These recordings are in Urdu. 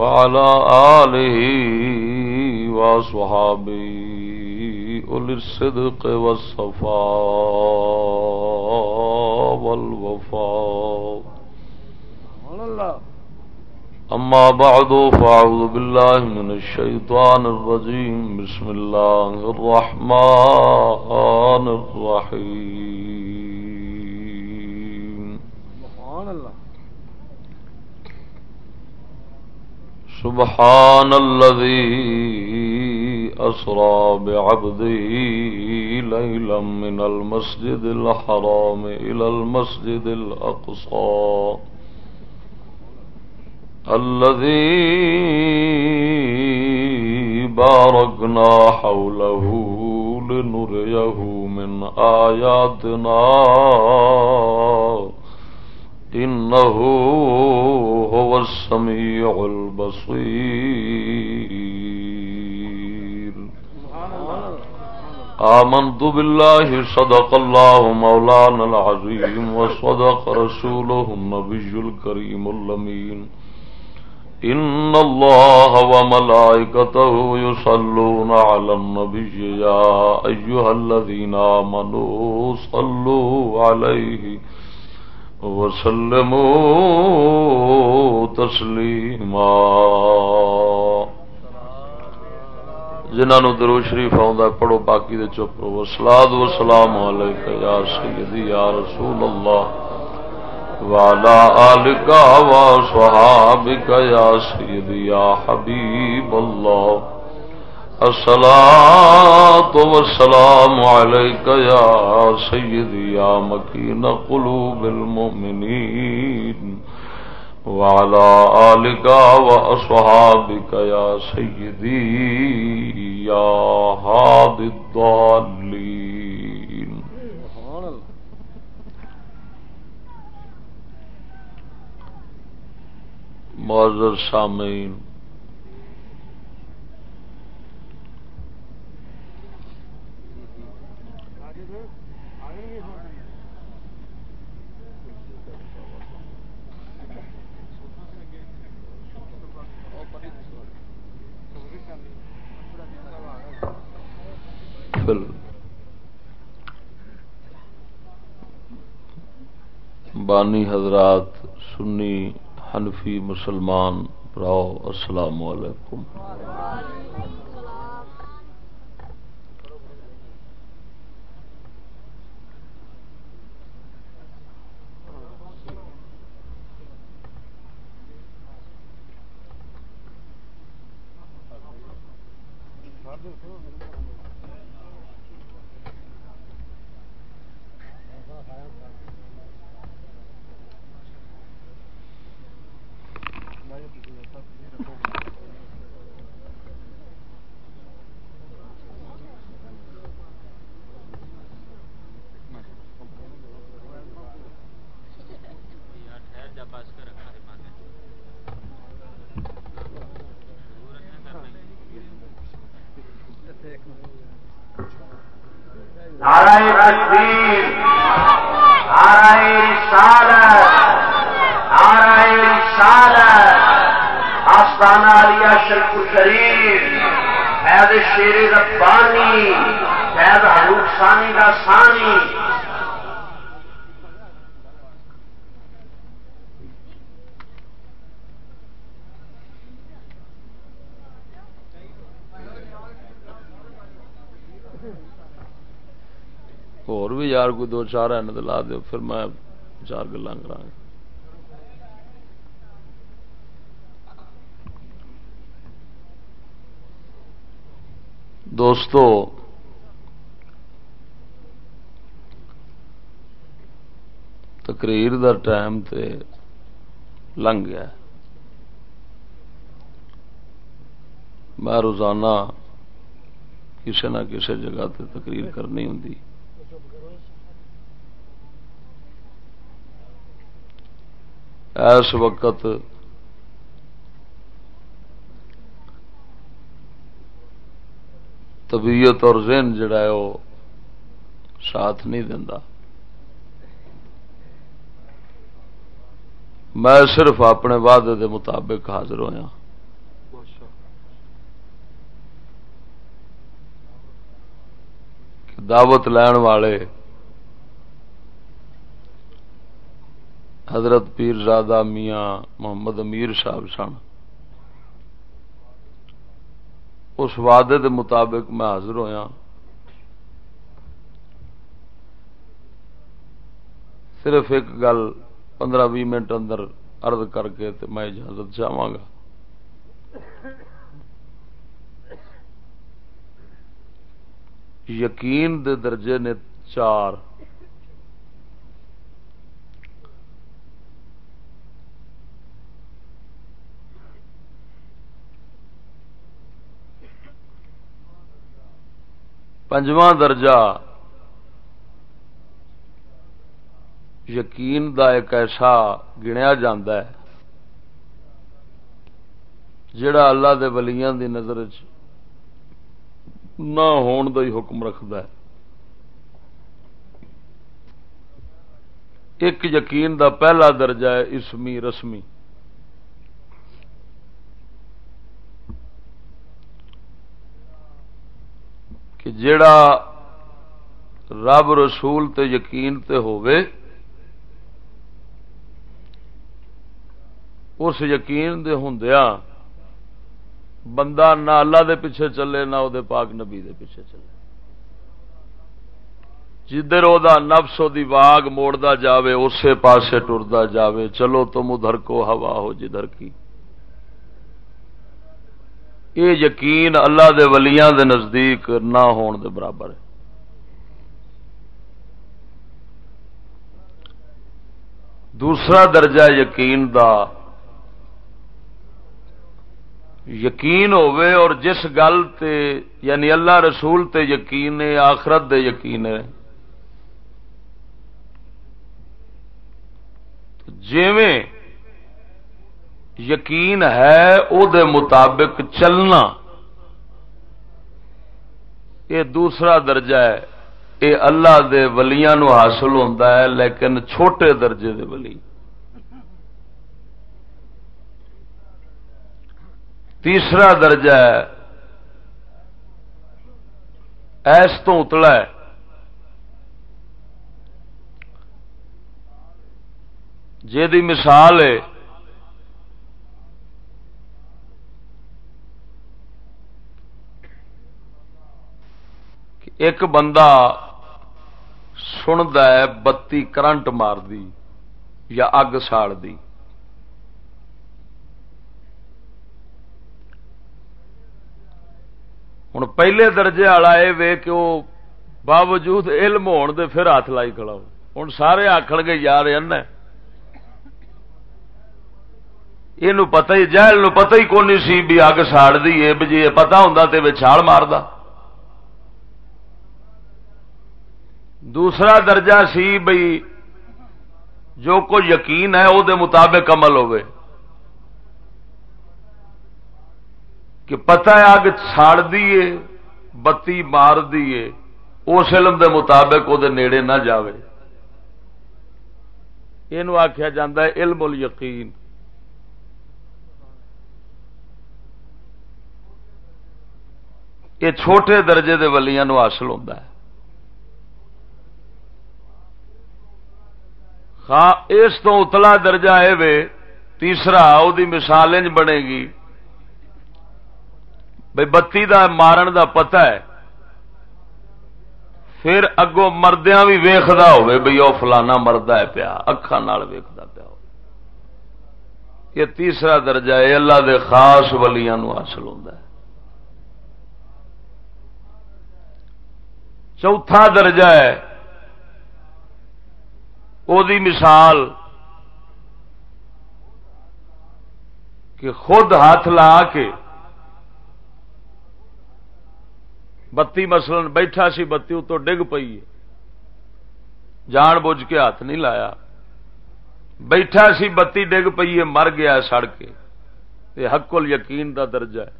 وعلى آله وصحابه أولي الصدق والصفاء والوفاء. أما بعد، فأعوذ بالله من الشيطان الرجيم. بسم الله الرحمن الرحيم سبحان الله سبحان الذي أسرى بعبده ليلا من المسجد الحرام إلى المسجد الأقصى. الذي باركنا حوله لنريه من آياتنا إنه هو السميع البصير. آمنت بالله صدق الله مولانا العظيم وصدق رسوله النبي الكريم اللمين إن الله وملائكته يصلون على النبي يا أيها الذين آمنوا صلوا عليه وسلموا تسلیما. جنہوں درو شریف آ پڑھو باقی دے چپ رو سلاد و سلام علیکہ یا سیدی، یا رسول اللہ. والا آلکا و صحابکا یا سیدی، یا حبیب اللہ. الصلاة والسلام عليك يا سيدي يا مكين قلوب المؤمنين وعلى آلك وأصحابك يا سيدي يا هاد الضالين. معذر سامعين بانی حضرات سنی حنفی مسلمان راؤ السلام علیکم۔ یار کوئی دو چار ہے لا دو پھر میں چار گلا کرا دوستو، تقریر دا ٹائم تے لنگ گیا۔ میں روزانہ کسی نہ کسی جگہ تے تقریر کرنی ہوں اس وقت طبیعت اور ذہن جڑا ہے وہ ساتھ نہیں دینا میں صرف اپنے وعدے دے مطابق حاضر ہوا دعوت لین والے حضرت پیر زادہ میاں محمد امیر صاحب سن۔ اس وعدے دے مطابق میں حاضر ہوا صرف ایک گل پندرہ بھی منٹ اندر ارد کر کے میں اجازت چاہا گا۔ یقین دے درجے نے چار پنجواں درجہ۔ یقین دا ایک ایسا گنیا ہے جڑا اللہ دے ولیاں دی نظر چ نہ ہون دا ہی حکم رکھد ایک یقین دا پہلا درجہ ہے اسمی رسمی۔ جڑا رب رسول تے یقین تے ہوئے اس یقین دے ہندیا بندہ نہ اللہ دے پیچھے چلے، نہ وہ پاک نبی دے پیچھے چلے۔ جدھر وہ نفس دی واگ موڑتا جاوے، اسی پاسے ٹرتا جاوے، چلو تم ادھر کو ہوا ہو جدھر کی۔ یہ یقین اللہ دے ولیاں دے نزدیک نہ ہون دے برابر ہے۔ دوسرا درجہ یقین دا یقین ہوئے اور جس گل تے یعنی اللہ رسول تے یقین ہے، آخرت دے یقین ہے۔ جیویں یقین ہے او دے مطابق چلنا۔ یہ دوسرا درجہ ہے۔ یہ اللہ دے ولیاں نو حاصل ہوتا ہے، لیکن چھوٹے درجے دے ولی۔ تیسرا درجہ ہے۔ ایس تو اتلا ہے۔ جی مثال ہے ایک بندہ سنتا ہے، بتی کرنٹ مار دی یا اگ ساڑ دی ہوں پہلے درجے والا یہ وے کہ وہ باوجود علم ہون دے پھر ہاتھ لائی کھڑا ہوں سارے آخر گے، یار یہ پتا ہی جہل پتا ہی کون سی بھی اگ ساڑ دی جی پتا ہوں تو چھال مار دوسرا درجہ سی بھئی جو کوئی یقین ہے وہ مطابق عمل ہوئے۔ کہ پتہ ہے اگ ساڑ دیے بتی مار دیے اس علم دے مطابق وہ نیڑے نہ جاوے۔ یہ آخیا جا علم الیقین۔ یہ چھوٹے درجے دے ولیاں نو حاصل ہوتا ہے۔ ہاں اس تو اتلا درجہ ہے تیسرا وہ مثال انج بنے گی۔ بھائی بتی دا مارن دا پتہ ہے۔ پھر اگوں مردیا بھی ویختا ہوئے بھائی وہ فلانا مرد ہے پیا اکھان ویختا پیا ہو یہ تیسرا درجہ ہے اللہ دے خاص ولیاں نو حاصل ہوتا ہے۔ چوتھا درجہ ہے وہ مثال کہ خود ہاتھ لا کے بتی مثلا بیٹھا سی، بتی اتو ڈگ پئی جان بوجھ کے ہاتھ نہیں لایا۔ بیٹھا سی، بتی ڈگ پئی ہے، مر گیا سڑ کے۔ یہ حق یقین کا درجہ ہے۔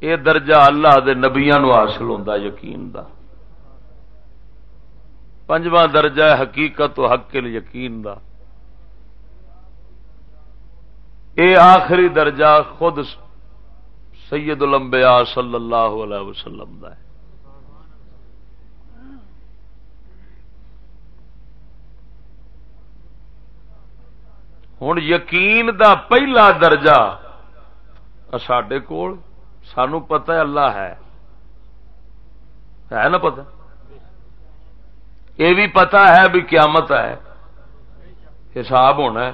یہ درجہ اللہ دے نبیا نو حاصل ہوتا یقین دا۔ پنجواں درجہ ہے حقیقت و حق ال یقین دا۔ اے آخری درجہ خود سید الانبیاء صلی اللہ علیہ وسلم دا ہے۔ ہوں یقین دا پہلا درجہ سڈے کول، سانو پتا اللہ ہے۔ ہے نا پتا یہ بھی پتا ہے بھی قیامت ہے۔ حساب ہونا ہے۔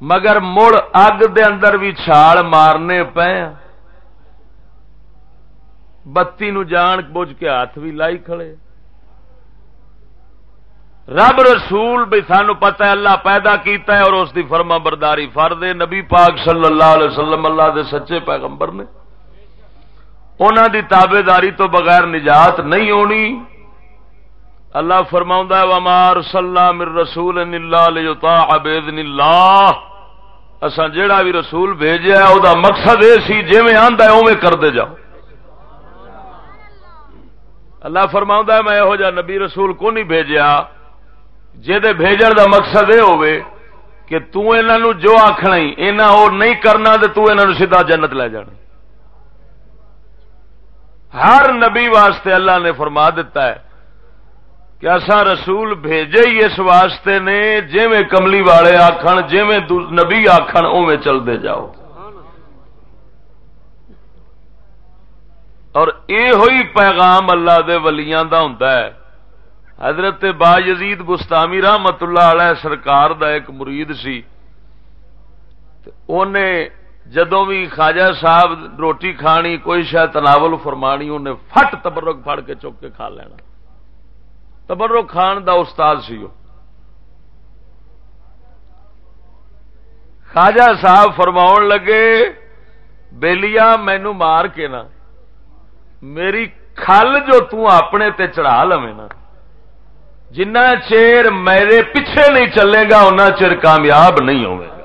مگر مڑ اگ دے اندر بھی چھال مارنے پے بتی نو جان بوجھ کے ہاتھ بھی لائی کھڑے۔ رب رسول بھی سانو پتا ہے اللہ پیدا کیتا ہے اور اس دی فرما برداری فرد نبی پاک صلی اللہ علیہ وسلم اللہ دے سچے پیغمبر نے۔ انہوں دی تابے داری تو بغیر نجات نہیں ہونی۔ اللہ فرما ومار صلاح مر رسول اللہ اسان جیڑا بھی رسول بھیجا ہے وہ مقصد یہ سی جی میں آدھا اوے کرتے جاؤ۔ اللہ فرما میں یہو جہ نبی رسول کو نہیں بھیجیا۔ بھیجا بھیجن دا مقصد یہ ہوئے کہ تنہوں جو آکھنا آخنا یہاں وہ نہیں کرنا، تے تو انہوں سیدھا جنت لے جانا۔ ہر نبی واسطے اللہ نے فرما دیتا ہے کہ ایسا رسول بھیجے ہی اس واسطے نے جی میں کملی والے آخر جی میں نبی آخر اوے چلتے جاؤ۔ اور یہ ہوئی پیغام اللہ دے ولیاں دا ہوں حضرت با یزید گستامی رحمت اللہ علیہ سرکار دا ایک مرید سی۔ جدو بھی خواجہ صاحب روٹی کھانی، کوئی شاید تناول فرمانی، انہیں فٹ تبرک پھڑ کے چک کے کھا لینا۔ تبرک کھان دا استاد سی خواجہ صاحب فرما لگے بےلیا مینو مار کے نا، میری کھل جو تنے تے چڑھا لو نا، جنہ چیر میرے پیچھے نہیں چلے گا ان چر کامیاب نہیں ہوگا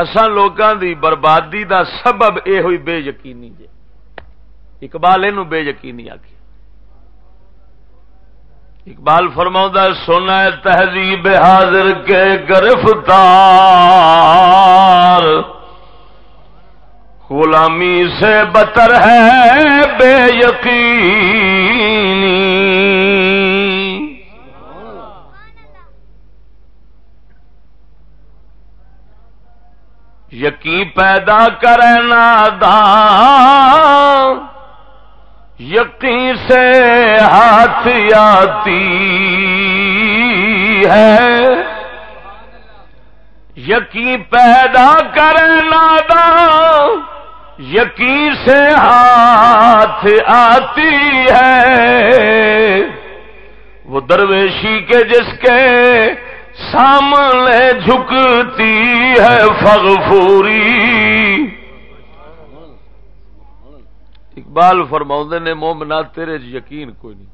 اسان لوگوں دی بربادی دا سبب یہ ہوئی بے یقینی جے۔ اقبال یہ بے یقینی آ اقبال فرماؤں سونا تہذیب حاضر کے گرفتار۔ غلامی سے بتر ہے، بے یقینی۔ یقین پیدا کرنا دان یقین سے ہاتھ آتی ہے یقین پیدا کرنا دان یقین سے ہاتھ آتی ہے وہ درویشی کے جس کے سامنے جھکتی ہے فغفوری۔ اقبال فرما نے مومنا تیرے یقین کوئی نہیں۔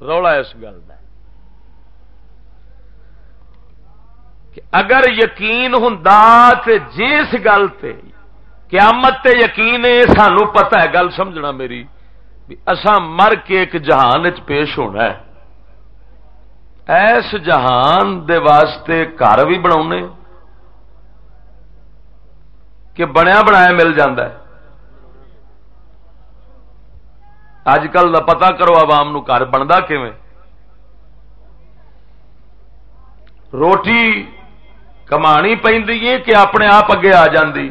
رولا اس گل کا اگر یقین ہوں جس گل قیامت تے یقین ہے، سانو پتا ہے، گل سمجھنا میری اسا مر کے ایک جہان چ پیش ہونا ہے۔ ایس جہان دے واسطے گھر بھی بنا کہ بنیا بنایا مل ہے۔ اج کل کا پتا کرو عوام نو گھر بنتا کیون روٹی کمانی پی کہ اپنے آپ اگے آ جاندی۔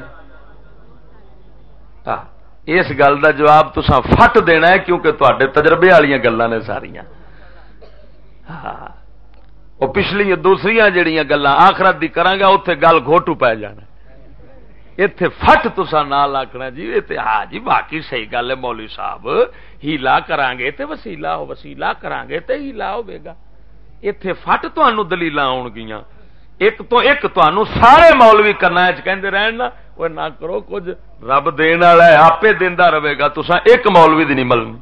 اس گل کا جواب تسا فٹ دینا ہے کیونکہ تے تجربے والی گلیں نے ساریا وہ پچھلی دوسری جہیا گلا آخرت کی کرا اتے گل گھوٹو پی جانا۔ اتے فٹ تسا نہ آخنا جی یہ ہاں جی باقی صحیح گل ہے مولی صاحب، ہیلا کرا گے تو وسیلا ہو وسیلا کرا گے تو ہیلا ہوگا اتے فٹ تلیل آن گیا ایک تو ایک تو سارے مولوی کرنا کہندے رہن نا وہ نہ کرو، کچھ رب دین والا ہے آپ دینا رہے گا تو ایک مولوی دی نہیں ملنی۔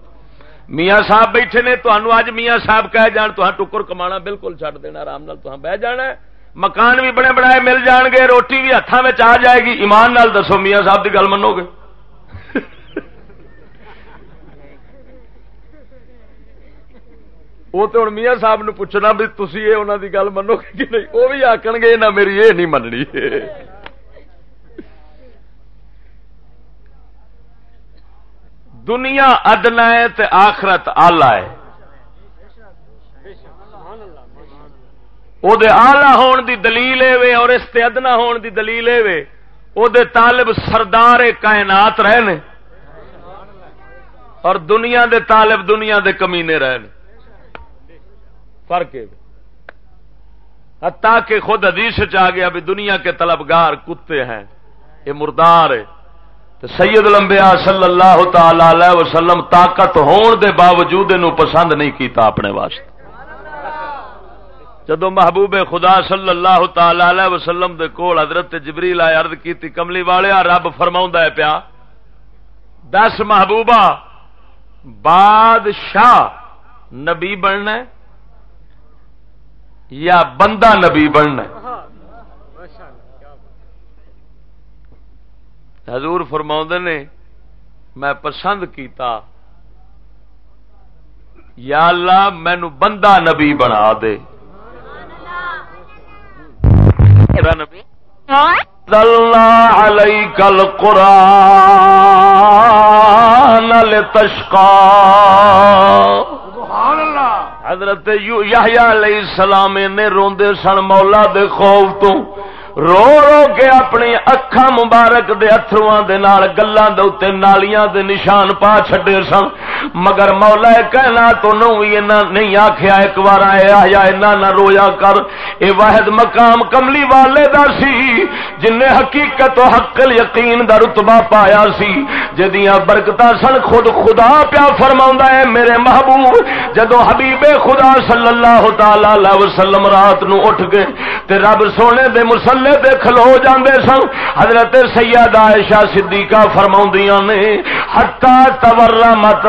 میاں صاحب بیٹھے نے تو اج میاں صاحب کہہ جان تو ٹکر کما بالکل چڈ دینا، آرام نال تو بہ جانا ہے۔ مکان بھی بڑے بڑے مل جان گے، روٹی بھی ہاتھوں میں آ جائے گی۔ ایمان نال دسو میاں صاحب کی گل منو گے۔ وہ تو ہوں میاں صاحب نو پوچھنا بھی تھی یہ انہوں کی گل منو گے کہ نہیں؟ وہ بھی آخ گے نہ میری یہ نہیں مننی۔ دنیا ادنا ہے تے آخرت آلہ ہے۔ آلہ ہون دی دلیل وے اور اس تے ادنا ہون دی دلیل وے۔ او دے طالب سردار کائنات رہے اور دنیا دے طالب دنیا دے کمینے رہے فرق ہے حتیٰ کہ خود حدیث چ گیا بھی دنیا کے طلبگار کتے ہیں۔ یہ مردار ہے تو سید لمبیا صلی اللہ تعالی وسلم طاقت ہون دے باوجود نو پسند نہیں کیتا اپنے واسطے۔ جدو محبوب خدا صلی اللہ تعالی وسلم دے کول حضرت جبریل آئے عرض کیتی، کملی والے رب فرما ہے پیا، دس محبوبہ بادشاہ نبی بننا یا بندہ نبی بننا حضور فرما نے میں پسند کیتا۔ یا اللہ مینو بندہ نبی بنا دے۔ کل قرآن تشکا حضرت علیہ السلام نے روندے سن مولا دے خوف تو۔ رو رو کے اپنی اکھا مبارک دے اترواں دے نال گلاں دے اوتے نالیاں دے نشان پا چھڈے سن۔ مگر مولا کہنا تو نو اینا نہیں آکھیا، ایک بار آیا یا اینا نہ رویا کر۔ اے واحد مقام کملی والے دا سی جن نے حقیقت و حق یقین دا رتبہ پایا سی۔ جدیاں برکتاں سن، خود خدا پیا فرماوندا ہے میرے محبوب جدو حبیب خدا صلی اللہ تعالی علیہ وسلم رات نو اٹھ گئے، تے رب سونے دے مسلم کھلو جاندے سن۔ حضرت سید عائشہ صدیقہ فرماؤں نے ہٹا تور مت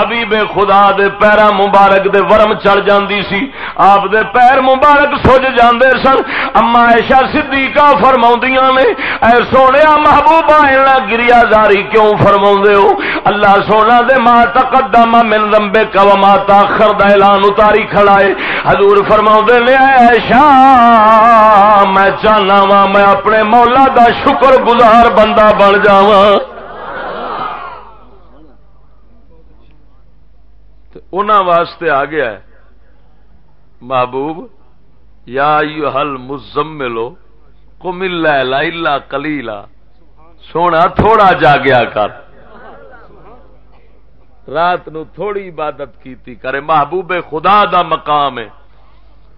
حبیب خدا دے پیرا مبارک دے ورم چڑھ جاندی سی۔ آپ دے پیر مبارک سج جاندے سن۔ اما ایشا صدیقہ فرماؤں نے، اے سونے محبوبہ اینا گریا زاری کیوں فرماؤں ہو؟ اللہ سونا دے ما تقدم من ذنبے کا وما تاخر دا اعلان اتاری کھڑائے حضور فرماؤں دے لے ایشا میں چاہنا وا، میں اپنے مولا دا شکر گزار بندہ بن جاواں۔ واسطے آ گیا ہے۔ محبوب، یا حل مزم ملو کو مل لا کلیلا سونا تھوڑا جاگیا کر۔ رات نو تھوڑی عبادت کیتی کرے۔ محبوب خدا دا مقام ہے۔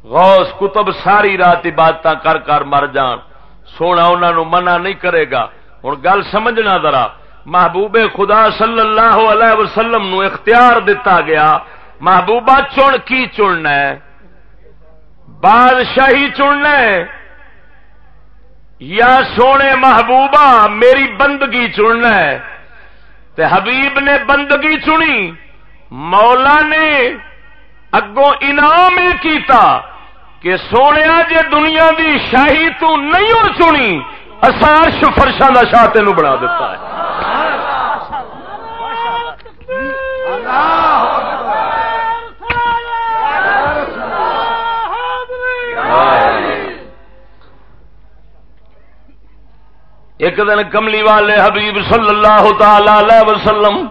غوث کتب ساری رات عبادت کر کر مر جان۔ سونا انہوں منع نہیں کرے گا۔ ہوں گل سمجھنا ذرا۔ محبوب خدا صلی اللہ علیہ وسلم نو اختیار دتا گیا۔ محبوبہ چن کی چننا ہے؟ بادشاہی چننا ہے؟ یا سونے محبوبہ میری بندگی چننا ہے؟ تے حبیب نے بندگی چنی، مولا نے اگوں انعام کیتا کہ سونے جے دنیا دی شاہی تو نہیں ہو چنی اصار فرشاں کا شاہ تین بنا دیتا ہے۔ ایک دن کملی والے حبیب صلی اللہ تعالی وسلم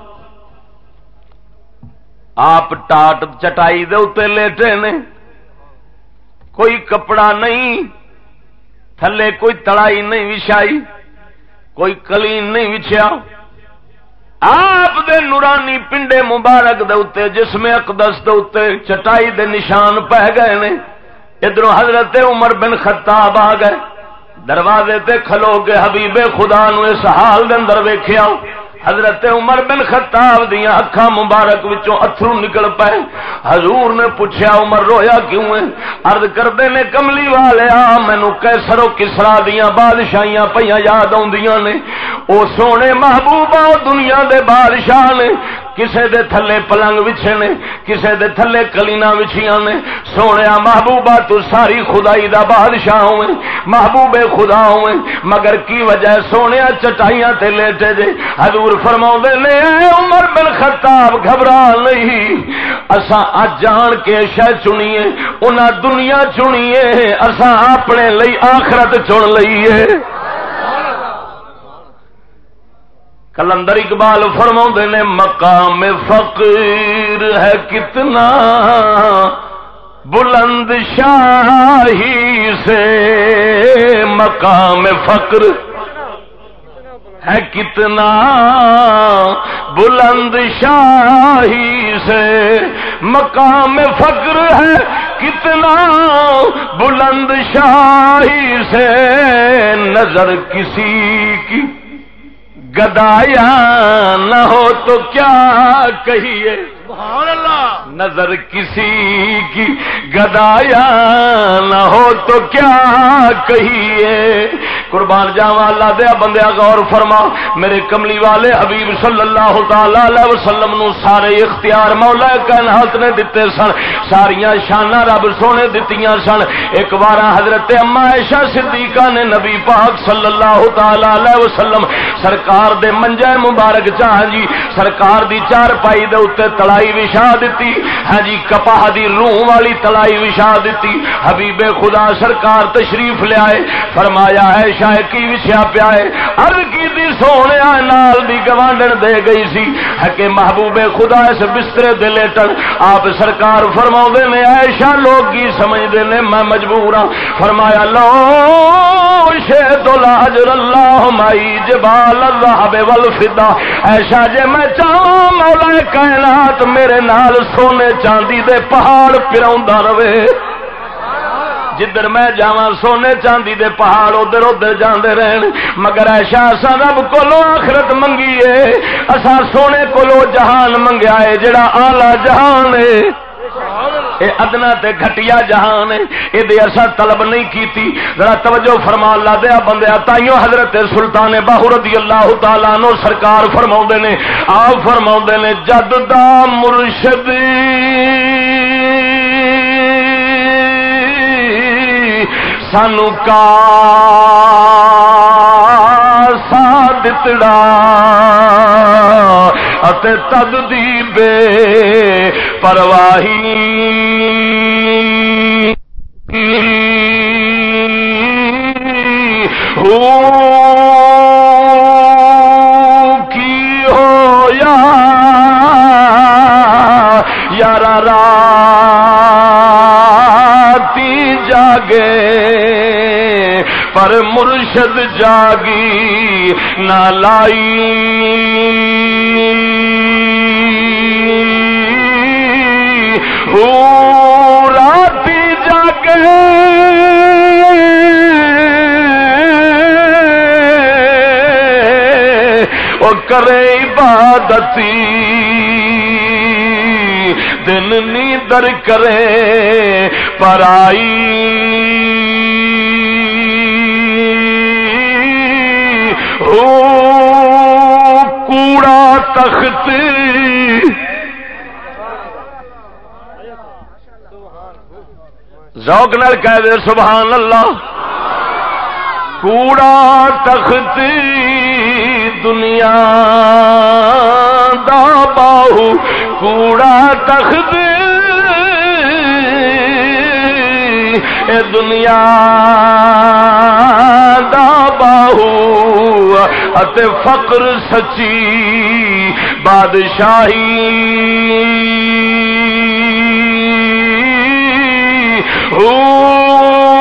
آپ ٹاٹ چٹائی دے اتنے لیٹے نے۔ کوئی کپڑا نہیں، تھلے کوئی تڑائی نہیں وچھائی، کوئی کلین نہیں وچھیا۔ آپ دے نورانی پنڈے مبارک دے اتنے، جسم اقدس دے اتنے چٹائی دے نشان پہ گئے نے۔ ادھر حضرت عمر بن خطاب آ گئے۔ دروازے تے کھلو کے حبیب خدا نو اس حال دے اندر ویکھیا۔ حضرت عمر بن خطاب دیا اکھا مبارک وچوں اترو نکل پائے حضور نے پوچھا عمر رویا کیوں ہے؟ ارد کرتے نے، کملی والے آ، مینو کیسرو کسرا دیا بادشاہیاں پہ یاد آدیاں نے۔ او سونے محبوبہ دنیا دے بادشاہ نے۔ کسے دے تھلے پلنگ وچھے نے، کسے دے تھلے کلینا وچھیاں نے۔ سونے محبوبہ تو ساری خدائی دا بادشاہ ہوئے محبوب خدا ہوئے۔ مگر کی وجہ سونے چٹائیاں تے لیٹے دے؟ حضور فرما نے عمر بن خطاب، گھبرا نہیں۔ اسا اج جان کے شہ چنیے، انہاں دنیا چنیے اسا اپنے لئی آخرت چن لئیے۔ کلندر اقبال فرما نے، مقام فقیر ہے کتنا؟ بلند شاہی سے مقام فقر ہے کتنا؟ بلند شاہی سے مقام فقر ہے کتنا؟ بلند شاہی سے نظر کسی کی گدایا نہ ہو تو کیا کہیے؟ سبحان اللہ. نظر کسی کی گدایا نہ ہو تو کیا کہیے؟ قربان جاوا اللہ دیا بندیا غور فرما، میرے کملی والے حبیب صلی اللہ تعالی وسلم نو سارے اختیار مولا کائنات نے دیتے سن ساریا شانہ رب سونے دتیاں سن۔ ایک بار حضرت اما ایشا صدیقہ نے نبی پاک صلی اللہ تعالی وسلم، سرکار دے منجے مبارک چاہ جی سرکار دی چار پائی دے اتنے تڑائی تلائی وچھا دیتی۔ ہاں جی کپاہ دی روح والی تلائی وچھا دیتی۔ حبیب خدا سرکار تشریف لیا فرمایا ہے شاید کی وچھا پیا ہے؟ ارد کی دی سونے نال دی گوانڈن دے گئی سی۔ ہے کہ محبوب خدا اس بسترے دے لیٹن۔ آپ سرکار فرما نے ایشا لوگ کی سمجھتے نے، میں مجبور ہوں فرمایا، لو شہ تو لاجر اللہ مائی جبال اللہ بے والفدا ایشا جے میں چاہوں مولا کائنات میرے نال سونے چاندی دے پہاڑ پراؤں رہے۔ جدھر میں جا سونے چاندی دے پہاڑ ادھر ادھر جانے رہن، مگر ایشا اصا رب کو آخرت منگیے اصا سونے کو جہان منگیا ہے جڑا آلہ جہان ہے اے ادنا تے گھٹیا جہان یہ اصا طلب نہیں کیتی۔ ذرا توجہ فرما لا دیا بندیا، تائیوں حضرت سلطان باہو رضی اللہ تعالی نو سرکار فرما نے، آپ فرما نے، جد دا مرشد۔ سانو کا سا دتڑا۔ تد دی بے پرواہی کی ہو یا یار جاگے پر مرشد جاگی نہ لائی راتی جاگے۔ وہ کرے عبادتی۔ دن نیدر کرے پر آئی کوڑا تخت۔ ذوق نال کہہ دے سبحان اللہ کوڑا تخت دنیا دا باہو۔ کوڑا تخت اے دنیا دا باہو۔ اتے فقر سچی بادشاہی۔ ہوں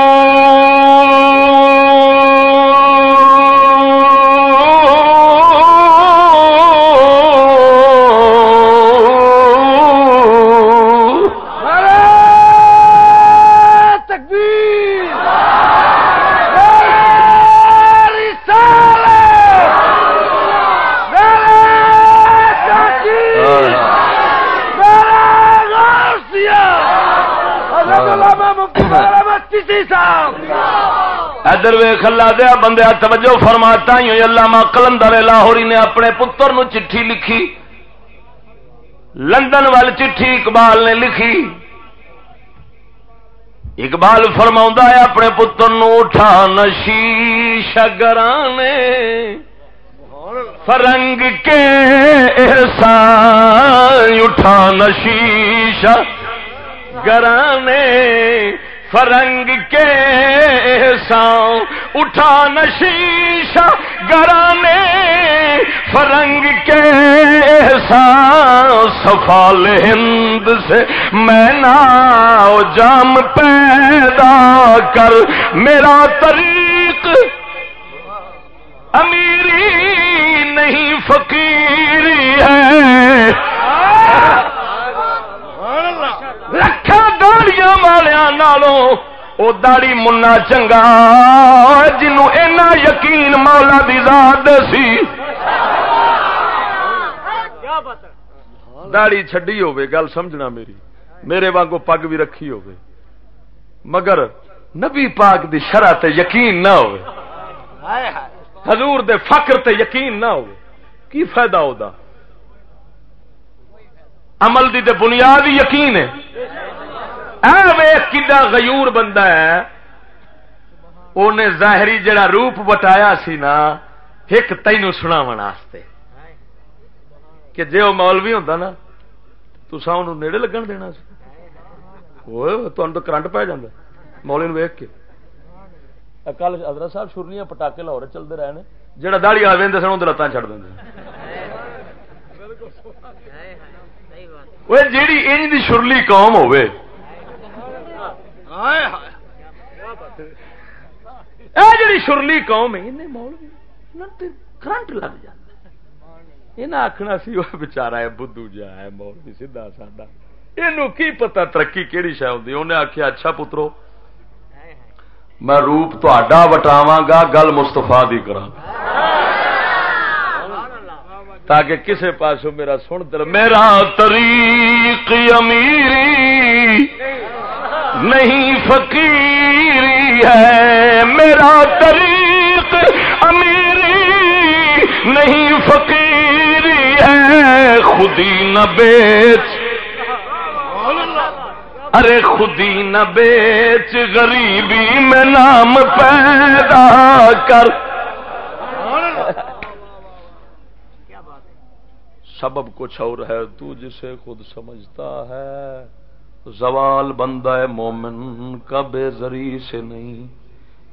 او ادھر وے کلا دیا بندے توجہ فرماتا ہی اللہ کلندر لاہوری نے اپنے پتر نو چٹھی لکھی۔ لندن وال چٹھی اقبال نے لکھی۔ اقبال فرما ہے اپنے پتر نو، اٹھا نشی شگرانے۔ فرنگ کے احسان، اٹھا نشیش گرانے فرنگ کے احسان اٹھا نشیش گرانے، فرنگ کے احسان سفال ہند سے میں نا جام پیدا کر، میرا طریق امیری نہیں، فقیری ہے۔ داڑیاں والوں نالوں وہ داڑی منا چنگا جنوں اینا یقین مولا دی ذات سی۔ داڑی چڈی ہوے گل سمجھنا میری۔ میرے وانگو پگ بھی رکھی ہوے مگر نبی پاک دی شرح تے یقین نہ ہوئے حضور دے فقر تے یقین نہ ہو کی فائدہ ہوتا عمل دی تے بنیاد ہی یقین ہے۔ کڈا غیور بندہ ہے انہیں ظاہری جڑا روپ بتایا سی نا ایک تینوں سنا واسطے۔ کہ جی وہ مولوی ہوتا نا تو انہوں نیڑے لگن دینا سی۔ تو کرنٹ پی جا مولوی ویک کے۔ کل حضرت صاحب شرلیاں پٹاکے لاہور چلتے رہے ہیں جہاں دہڑی آ سن اندر لتان چڑھ دیں جیڑی انج دی شرلی قوم ہوے جڑی شرلی قوم ہے مولوی کرنٹ لگ جائے یہ آخنا سی وہ بچارا ہے، بدھو جا ہے، مولوی سیدا ساڈا یہ کی پتا ترقی کہڑی شہ ہوتی انہیں آخیا اچھا پترو، میں روپ تا وٹاوا گا، گل مستفا دی کرا تاکہ کسے پاس میرا سن در میرا طریق امیری نہیں فقیری ہے، میرا طریق امیری نہیں فقیری ہے، خودی نہ بیچ۔ ارے خودی نہ بیچ، غریبی میں نام پیدا کر۔ سبب کچھ اور ہے، تو جسے خود سمجھتا ہے۔ زوال بندہ ہے مومن کا بے ذریع سے نہیں۔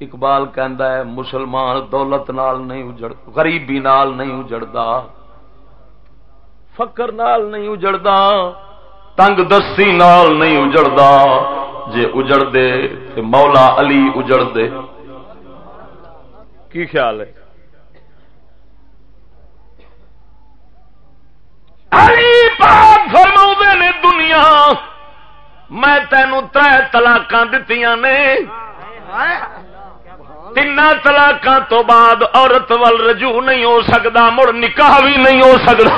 اقبال کہندا ہے مسلمان دولت نال نہیں اجڑ غریبی نال نہیں اجڑدا۔ فقر نال نہیں اجڑدا۔ تنگ دستی نال نہیں اجڑتا جے اجڑ دے تے مولا علی اجڑ دے کی خیال ہے؟ علی پاک فرما نے دنیا میں تینوں تر تلاک دیتی نے. تین تلاک تو بعد عورت ول رجوع نہیں ہو سکتا مڑ نکاح بھی نہیں ہو سکتا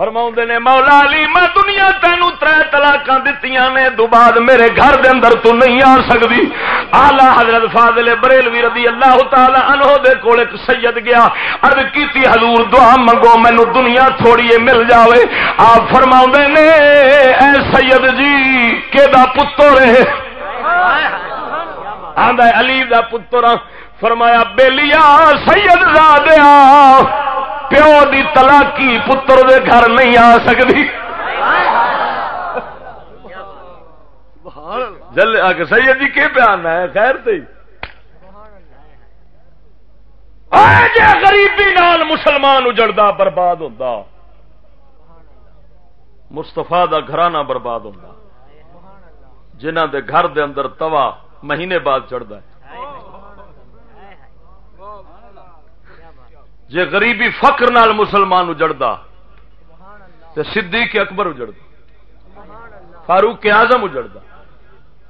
فرما نے، مولا علی، میں دنیا تینوں تر تلاک دتی نے، دو بعد میرے گھر دے اندر تو نہیں آ سکتی آلہ حضرت فاضل بریلوی رضی اللہ تعالی عنہ دے کول ایک سید گیا، عرض کیتی، حضور، دعا منگو، مینو دنیا تھوڑی جی مل جاوے۔ آپ فرما نے، اے سید جی کہ پتر ہے؟ آدھا علی دا پتر۔ فرمایا بیلیا سید زادیا پیو دی تلاکی پتر دے گھر نہیں آ سکتی جل سید جی کی بیان ہے؟ خیر تے۔ غریبی نال مسلمان اجڑتا برباد ہوتا مستفا دا گھرانہ برباد ہوتا جنہ دے گھر دے اندر توا مہینے بعد چڑھتا ہے۔ جے غریبی فقر نال مسلمان اجڑتا تو صدیق اکبر اجڑتا فاروق اعظم اجڑتا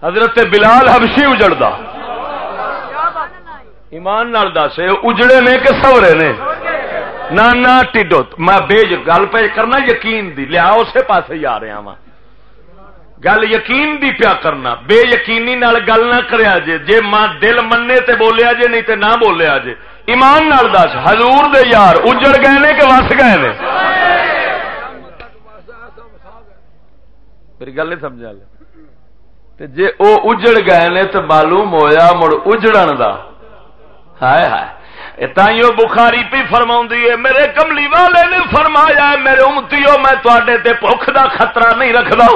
حضرت بلال حبشی اجڑتا ایمان نال دس اجڑے نے کہ سورے نے؟ نہ ٹھڈو میں بیج گل پہ کرنا یقین دی، لیا اسے پاس ہی آ رہا وا گل یقین دی پیا کرنا، بے یقینی نال گل نہ کریا جے جے ماں دل منے تے بولیا جے، نہیں تے نہ بولیا جے۔ ایمان نال دس، حضور دے یار، اجڑ گئے نے کہ وس گئے نے؟ میری گل نہیں سمجھا لے جے او اجڑ گئے نے تو معلوم ہویا مڑ اجڑن دا۔ ہائے ہائے۔ تائیو بخاری پی فرما ہے، میرے کملی والے نے فرمایا میرے امتیو، میں تے بخ دا خطرہ نہیں رکھدا۔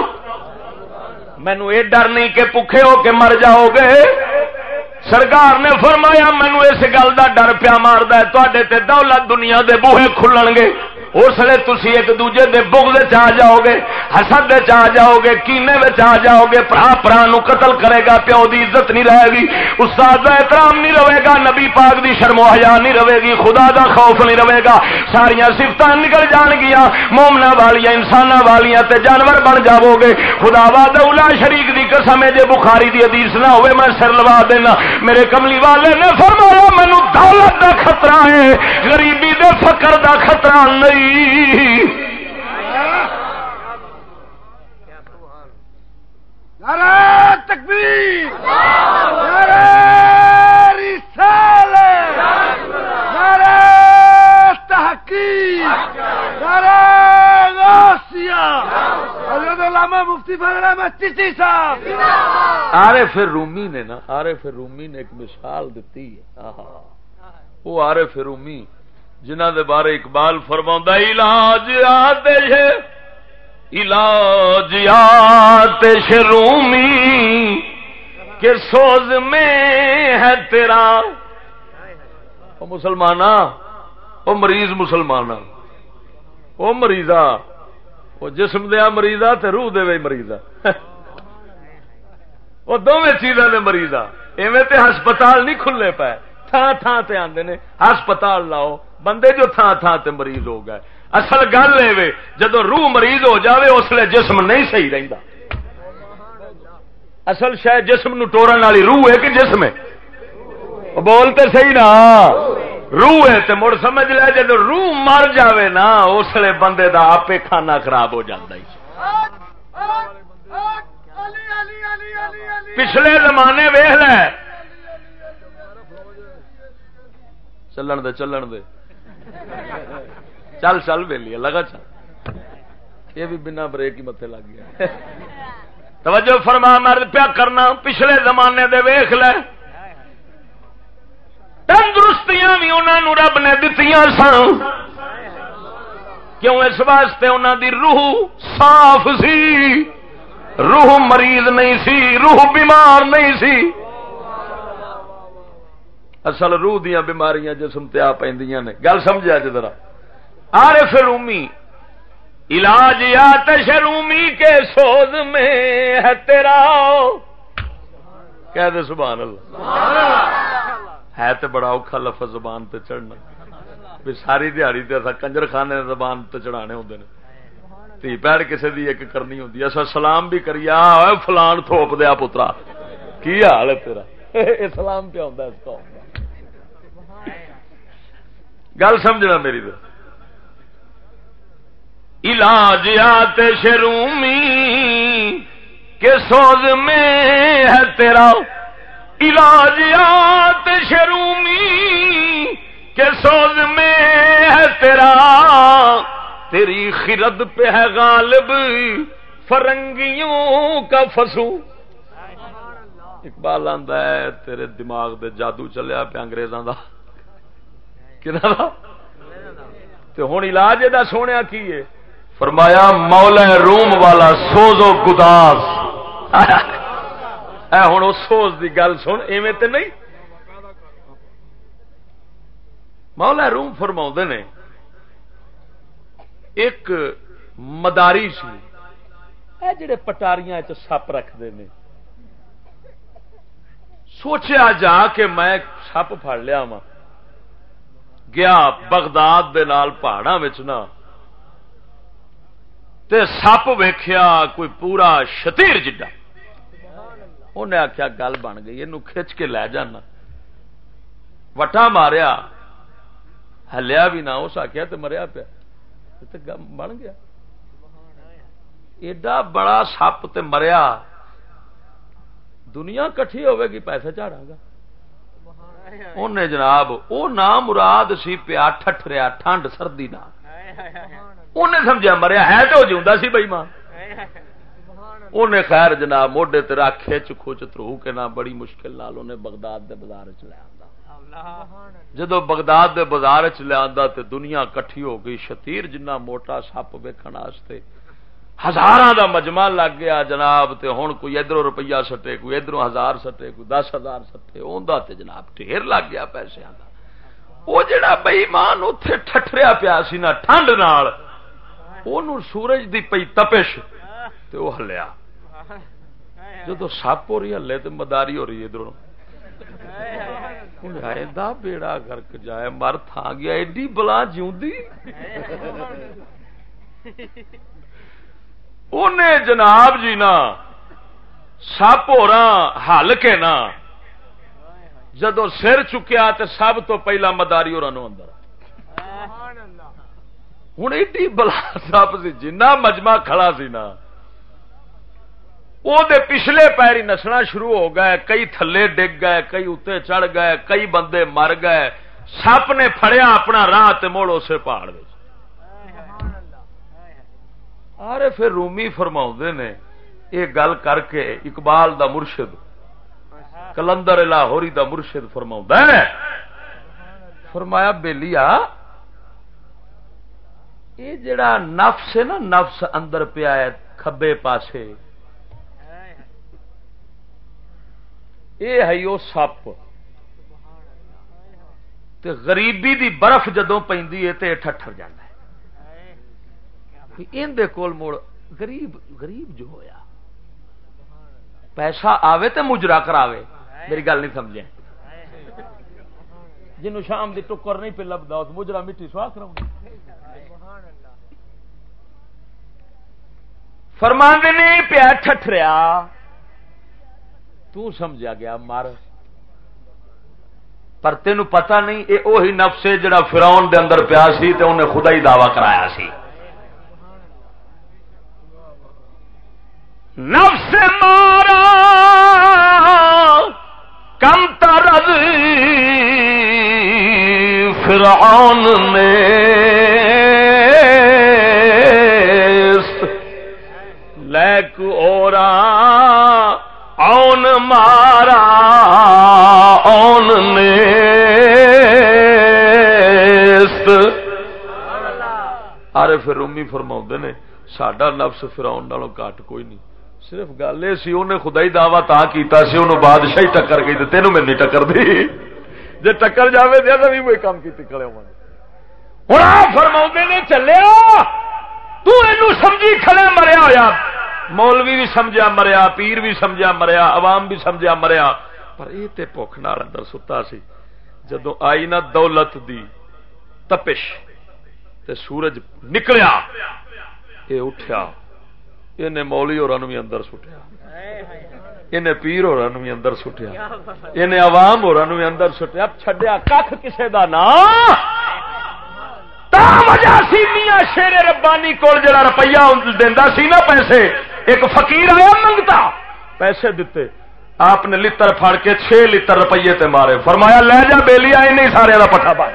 مینو یہ ڈر نہیں کہ پکھے ہو کے مر جاؤ گے۔ سرکار نے فرمایا، مینو اس گل کا ڈر پیا مارد تے دولت دنیا دے بوہے کھلن گے اس لیے تھی ایک دوجے دے بغض آ جاؤ گے حسد آ جاؤ گے کینے آ جاؤ گے برا برا نو قتل کرے گا، پیو دی عزت نہیں رہے گی، استاد کا احترام نہیں رہے گا، نبی پاک دی شرم و حیا نہیں رہے گی، خدا دا خوف نہیں رہے گا ساریا سفت نکل جان گیا مومنا والیا انسان والیا تے جانور بن جاؤ گے خدا باد شریک دی قسم ہے، جے بخاری دی حدیث نہ ہوئے، میں سر لوا دینا۔ میرے کملی والے نے فرمایا مینو دولت دا خطرہ ہے، غریبی دے فقر دا خطرہ نہیں تکبیر تحقیق مفتی آرے پھر رومی نے نا آرے رومی نے ایک مثال دیتی ہے۔ وہ آرے رومی جنہ دے بارے اقبال فرما علاج آتش علاج آتش رومی کے سوز میں ہے تیرا۔ او مسلمان او مریض مسلمان او مریضا وہ جسم دیا مریضا تے روح دے وی مریضا۔ وہ دونوں چیزاں دے مریضا، ایویں تے ہسپتال نہیں کھلے پائے تھان تھان تے آندے نے ہسپتال لاؤ بندے جو تھان تھان تے مریض ہو گئے اصل گل ہے جدو روح مریض ہو جاوے اس لیے جسم نہیں صحیح رہتا اصل شاید جسم نو ٹورن والی روح ہے کہ جسم ہے بولتے صحیح نا روح ہے تو مڑ سمجھ لیا جب روح مر جاوے نا اس لیے بندے دا آپ کھانا خراب ہو جاتا ہی پچھلے زمانے ویخ لے چلن دے چلن دے چل چل ویلی لگا چل یہ بھی بنا بریک ہی متے لگ گیا توجہ فرما مرد پیا کرنا پچھلے زمانے دے ویخ لے تندرستیاں بھی انہوں رب نے دتی سن کیوں اس واسطے انہوں دی روح صاف سی روح مریض نہیں سی روح بیمار نہیں سی اصل روح دیا بیماریاں جسم تے آ پہ گل سمجھا جی ذرا۔ آر فرومی علاج یا تشرومی کے سوز میں ہے تیرا۔ کہہ دے سبحان اللہ۔ ہے تو بڑا اوکھا لفظ زبان تے چڑھنا۔ بھی ساری دیہڑی تے کنجر خانے زبان تے چڑھانے ہوں تھی پیڑ کسی دی ایک کرنی ہوں اصا سلام بھی کری فلان تھوپ دیا پترا۔ کی حال ہے تیرا؟ سلام پہ آتا اس کو گل سمجھنا میری تو۔ علاج آتے شرومی کے سوز میں ہے تیرا۔ علاج آتے شرومی کے سوز میں ہے تیرا۔ تیری خرد پہ ہے غالب، فرنگیوں کا فسو۔ اقبال آدھا ہے، تیرے دماغ دے جادو چلیا پہ انگریزاں کا ہوں علاج یہ سونے کی ہے فرمایا مولا روم والا سوزو گداس ہوں سوز کی گل سن ایویں تو نہیں مولا روم فرما نے ایک مداری سی جڑے پٹاریاں سپ رکھتے ہیں سوچیا جا کہ میں سپ پڑ لیا وا گیا بغداد دے نال پہاڑا نا۔ تے سپ ویخیا کوئی پورا شتیر جڈا۔ انہیں آخیا گل بن گئی یہ کھچ کے لے جانا۔ وٹا ماریا، ہلیا بھی نہ، اس آخیا تو مریا پیا۔ بن گیا۔ ایڈا بڑا سپ تے مریا۔ دنیا کٹھی ہوے گی، پیسے چاڑا گا۔ انہیں جناب وہ نام مراد سی پیا ٹھٹریا ٹھنڈ، سردی نہ انہیں سمجھا مریا، ہے تو جیوندا سی بئی ماں۔ انہیں خیر جناب، موڈے تے رکھ کھچ کھچ ترو کے نہ بڑی مشکل نال انہیں بغداد دے بازار چ لے جدو بغداد دے بازار چ لیا تے دنیا کٹھی ہو گئی، شتیر جنہ موٹا سپ ویکن واسطے ہزار دا مجمع لگ گیا جناب تے ہوں کوئی ادھر روپیہ سٹے، کوئی ادھر ہزار سٹے، کوئی دس ہزار سٹے تے جناب ڈھیر لگ گیا پیسے کا وہ جڑا بئیمان اتے ٹھٹریا پیا سی نا، ٹھنڈ نال سورج دی پئی تپش تے وہ ہلیا۔ جدو سپ ہو رہی ہلے تو مداری ہو رہی ادھر بیڑا گرک جائے، مر تھا گیا، ایڈی بلا جی جناب جی نا، سپ ہو رہا ہل کے نا۔ جدو سر چکیا تو سب تو پہلا مداری اور اندر۔ ہوں ایڈی بلا سپ سی جنا مجمع کھڑا سی نا۔ وہ پچھلے پیری نسنا شروع ہو گئے، کئی تھلے ڈگ گئے، کئی اتنے چڑھ گئے، کئی بندے مر گئے۔ سپ نے فڑیا اپنا راہ موڑ اسے پہاڑ آرے پھر رومی فرما نے یہ گل کر کے اقبال دا مرشد، کلندر لاہوری دا مرشد فرما فرمایا بےلیا یہ جڑا نفس ہے نا، نفس اندر پیا ہے، کھبے پاسے۔ یہ ہے وہ سپ۔ غریبی دی برف جدو پہ ٹھٹر جانا اندر کول مڑ غریب غریب جو ہویا، پیسہ آوے تے مجرا کراوے، میری گل نہیں سمجھے۔ جنوں شام دی ٹکر نہیں پہ لبدا، اس مجرا مٹی سوا کراؤں۔ فرماندے نہیں پیا ٹھٹریا تو سمجھا گیا مر۔ پر تین پتا نہیں یہ وہی نفس جڑا فراؤن دے اندر پیا سی تے انہیں خدا ہی دعوی کرایا سی۔ نفس مارا، کم ترد فرعون نے۔ لیک اورا، اون مارا، اون ارے پھر رومی فرما نے سڈا نفس فراؤن نالوں کٹ کوئی نہیں۔ صرف گل یہ سی انہیں خدا ہی دعوی تا کیتا سی انہوں بادشاہی ٹکر گئی تو تینوں میں نہیں ٹکر دی جی ٹکر جائے تو بھی کوئی کام کی کڑے ہوں۔ فرما نے چلیا تمجی کھڑے مریا ہوا مولوی بھی سمجھا مریا، پیر بھی سمجھا مریا، عوام بھی سمجھا مریا۔ پر یہ تے بخ نال اندر ستا سی۔ جدو آئی نا دولت دی تپش تے سورج نکلیا یہ اٹھیا۔ یہ مولی اور بھی اندر سٹیا ان پیر اور بھی اندر سٹیا ان عوام اور بھی اندر سٹیا چڈیا کھ کسے دا نام وجہ سی میاں شیر ربانی کول جڑا روپیہ دینا سی نا پیسے ایک فقیر آیا منگتا پیسے دیتے آپ نے لتر پھڑ کے چھ لتر روپیے تے مارے فرمایا لے جا بےلی آئی نہیں سارے کا پٹھا پا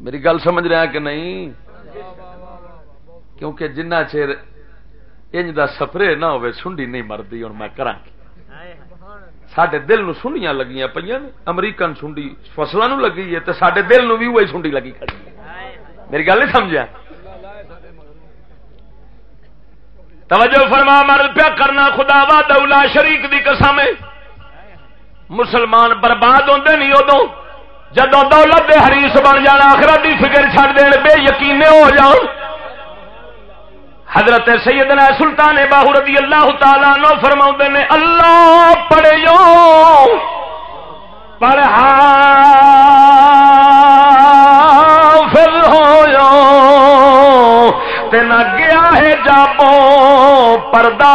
میری گل سمجھ رہا کہ نہیں؟ کیونکہ جنہ چیر انج دا سفرے نہ ہوئے، سنڈی نہیں مردی ہوں میں کرا سڈے دل نو سنڈیاں لگیاں پہ امریکن سنڈی فصلوں لگی ہے تو سڈے دل نو بھی وہی سنڈی لگی کھڑی میری گل نہیں سمجھا؟ توجہ فرما مرد پیا کرنا، خدا وا دولا شریک دی قسم مسلمان برباد ہوندے نہیں ادو جدو دولت دے حریص بن جانا آخرت دی فکر چھڑ دین، بے یقینے ہو جان حضرت سیدنا سلطان باہو رضی اللہ تعالی نو فرما نے، اللہ پڑھے پڑھا پھر ہو تین گیا ہے جابو پردہ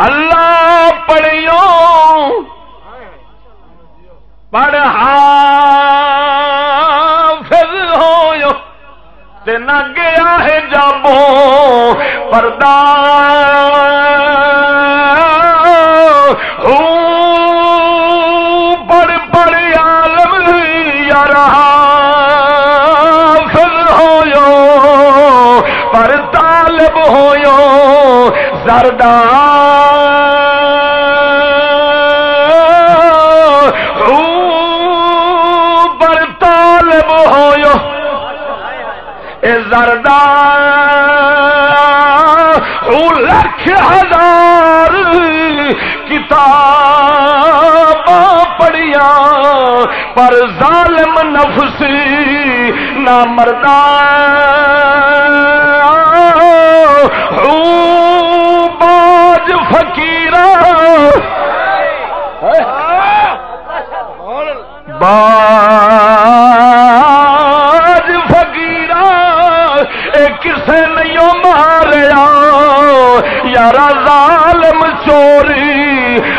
اللہ پڑھیوں پڑھا پھر ہو نہ گیا ہے جابو پردہ بڑ بڑ عالم یار پھر ہو پر طالب ہو زردار لکھ ہزار کتاب پڑھیا پر ظالم نفس نہ مردان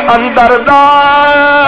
اندر دار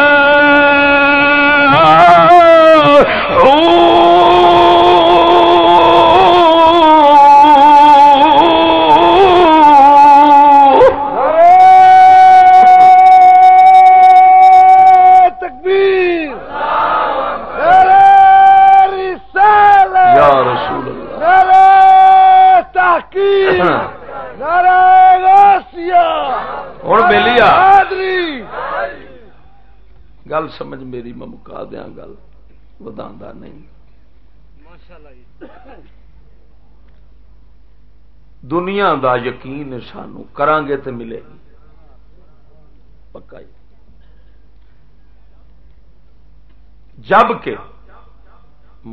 دنیا دا یقین سانو کرانگے تے ملے گی۔ پکا جبکہ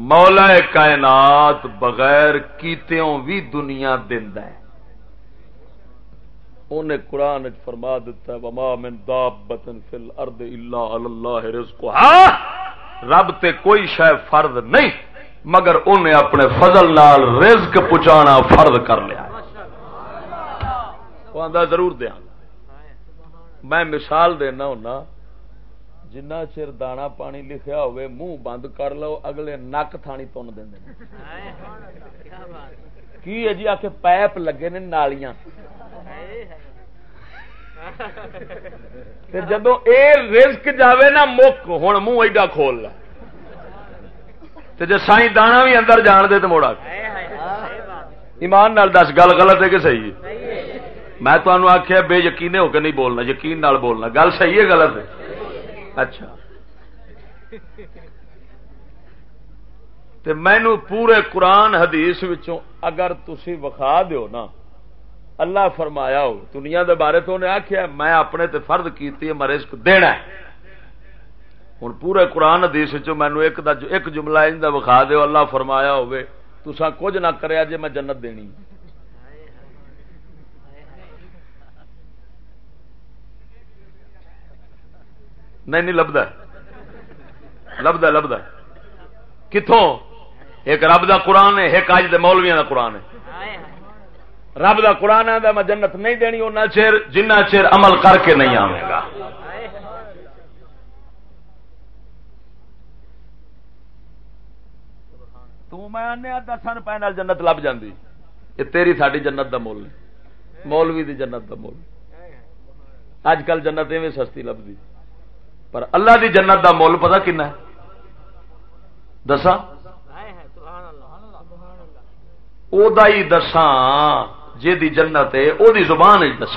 مولا کائنات بغیر کیتوں بھی دنیا ہے۔ انہیں قرآن فرما دیتا ہے، وما من دابتن فی الارض الا اللہ رزقها۔ رب تے کوئی شے فرض نہیں، مگر انہیں اپنے فضل نال رزق پہنچانا فرض کر لیا وہ آندا ضرور دیا۔ میں مثال دینا ہونا، جنہ چر دانا پانی لکھیا ہوئے، منہ بند کر لو، اگلے نک تھانی تن دیں کی ہے جی؟ آ کے پیپ لگے نے نالیاں۔ جدو اے رزق جاوے نا، مک ہوں منہ ایڈا کھول لا۔ جی سائی دانا بھی اندر جان دے تو موڑا ایمان نال دس، گل غلط ہے کہ صحیح ہے؟ میں تمہوں آخیا بے یقینے ہو کے نہیں بولنا، یقین نال بولنا۔ گل صحیح ہے، غلط ہے؟ اچھا۔ مینو پورے قرآن حدیث اگر تھی وکھا دیو نا، اللہ فرمایا ہو، دنیا دے بارے تو انہیں آخیا میں اپنے تے فرد کیتی ہے رزق دینا ہوں پورے قرآن حدیث مینو ایک دا ایک جملہ ان وکھا دیو، اللہ فرمایا ہوے تسا کچھ نہ کریا جے میں جنت دینی نہیں نہیں لبدا لبدا لبدا کتوں ایک رب دا قرآن ہے، ایک اج دے مولویاں دا قرآن ہے۔ رب دا قرآن آدھا میں جنت نہیں دینی اُنہ چیر جنہ چیر عمل کر کے نہیں آئے گا۔ تو میں آنے دسن پہ جنت لب جاندی۔ یہ تیری ساری جنت دا مول مولوی دی جنت دا مول۔ اج کل جنت ایویں سستی لبھی پر اللہ دی جنت دا مول پتا کنا دسا او دا ہی دساں جی دی جنت ہے، او دی زبان ہی دس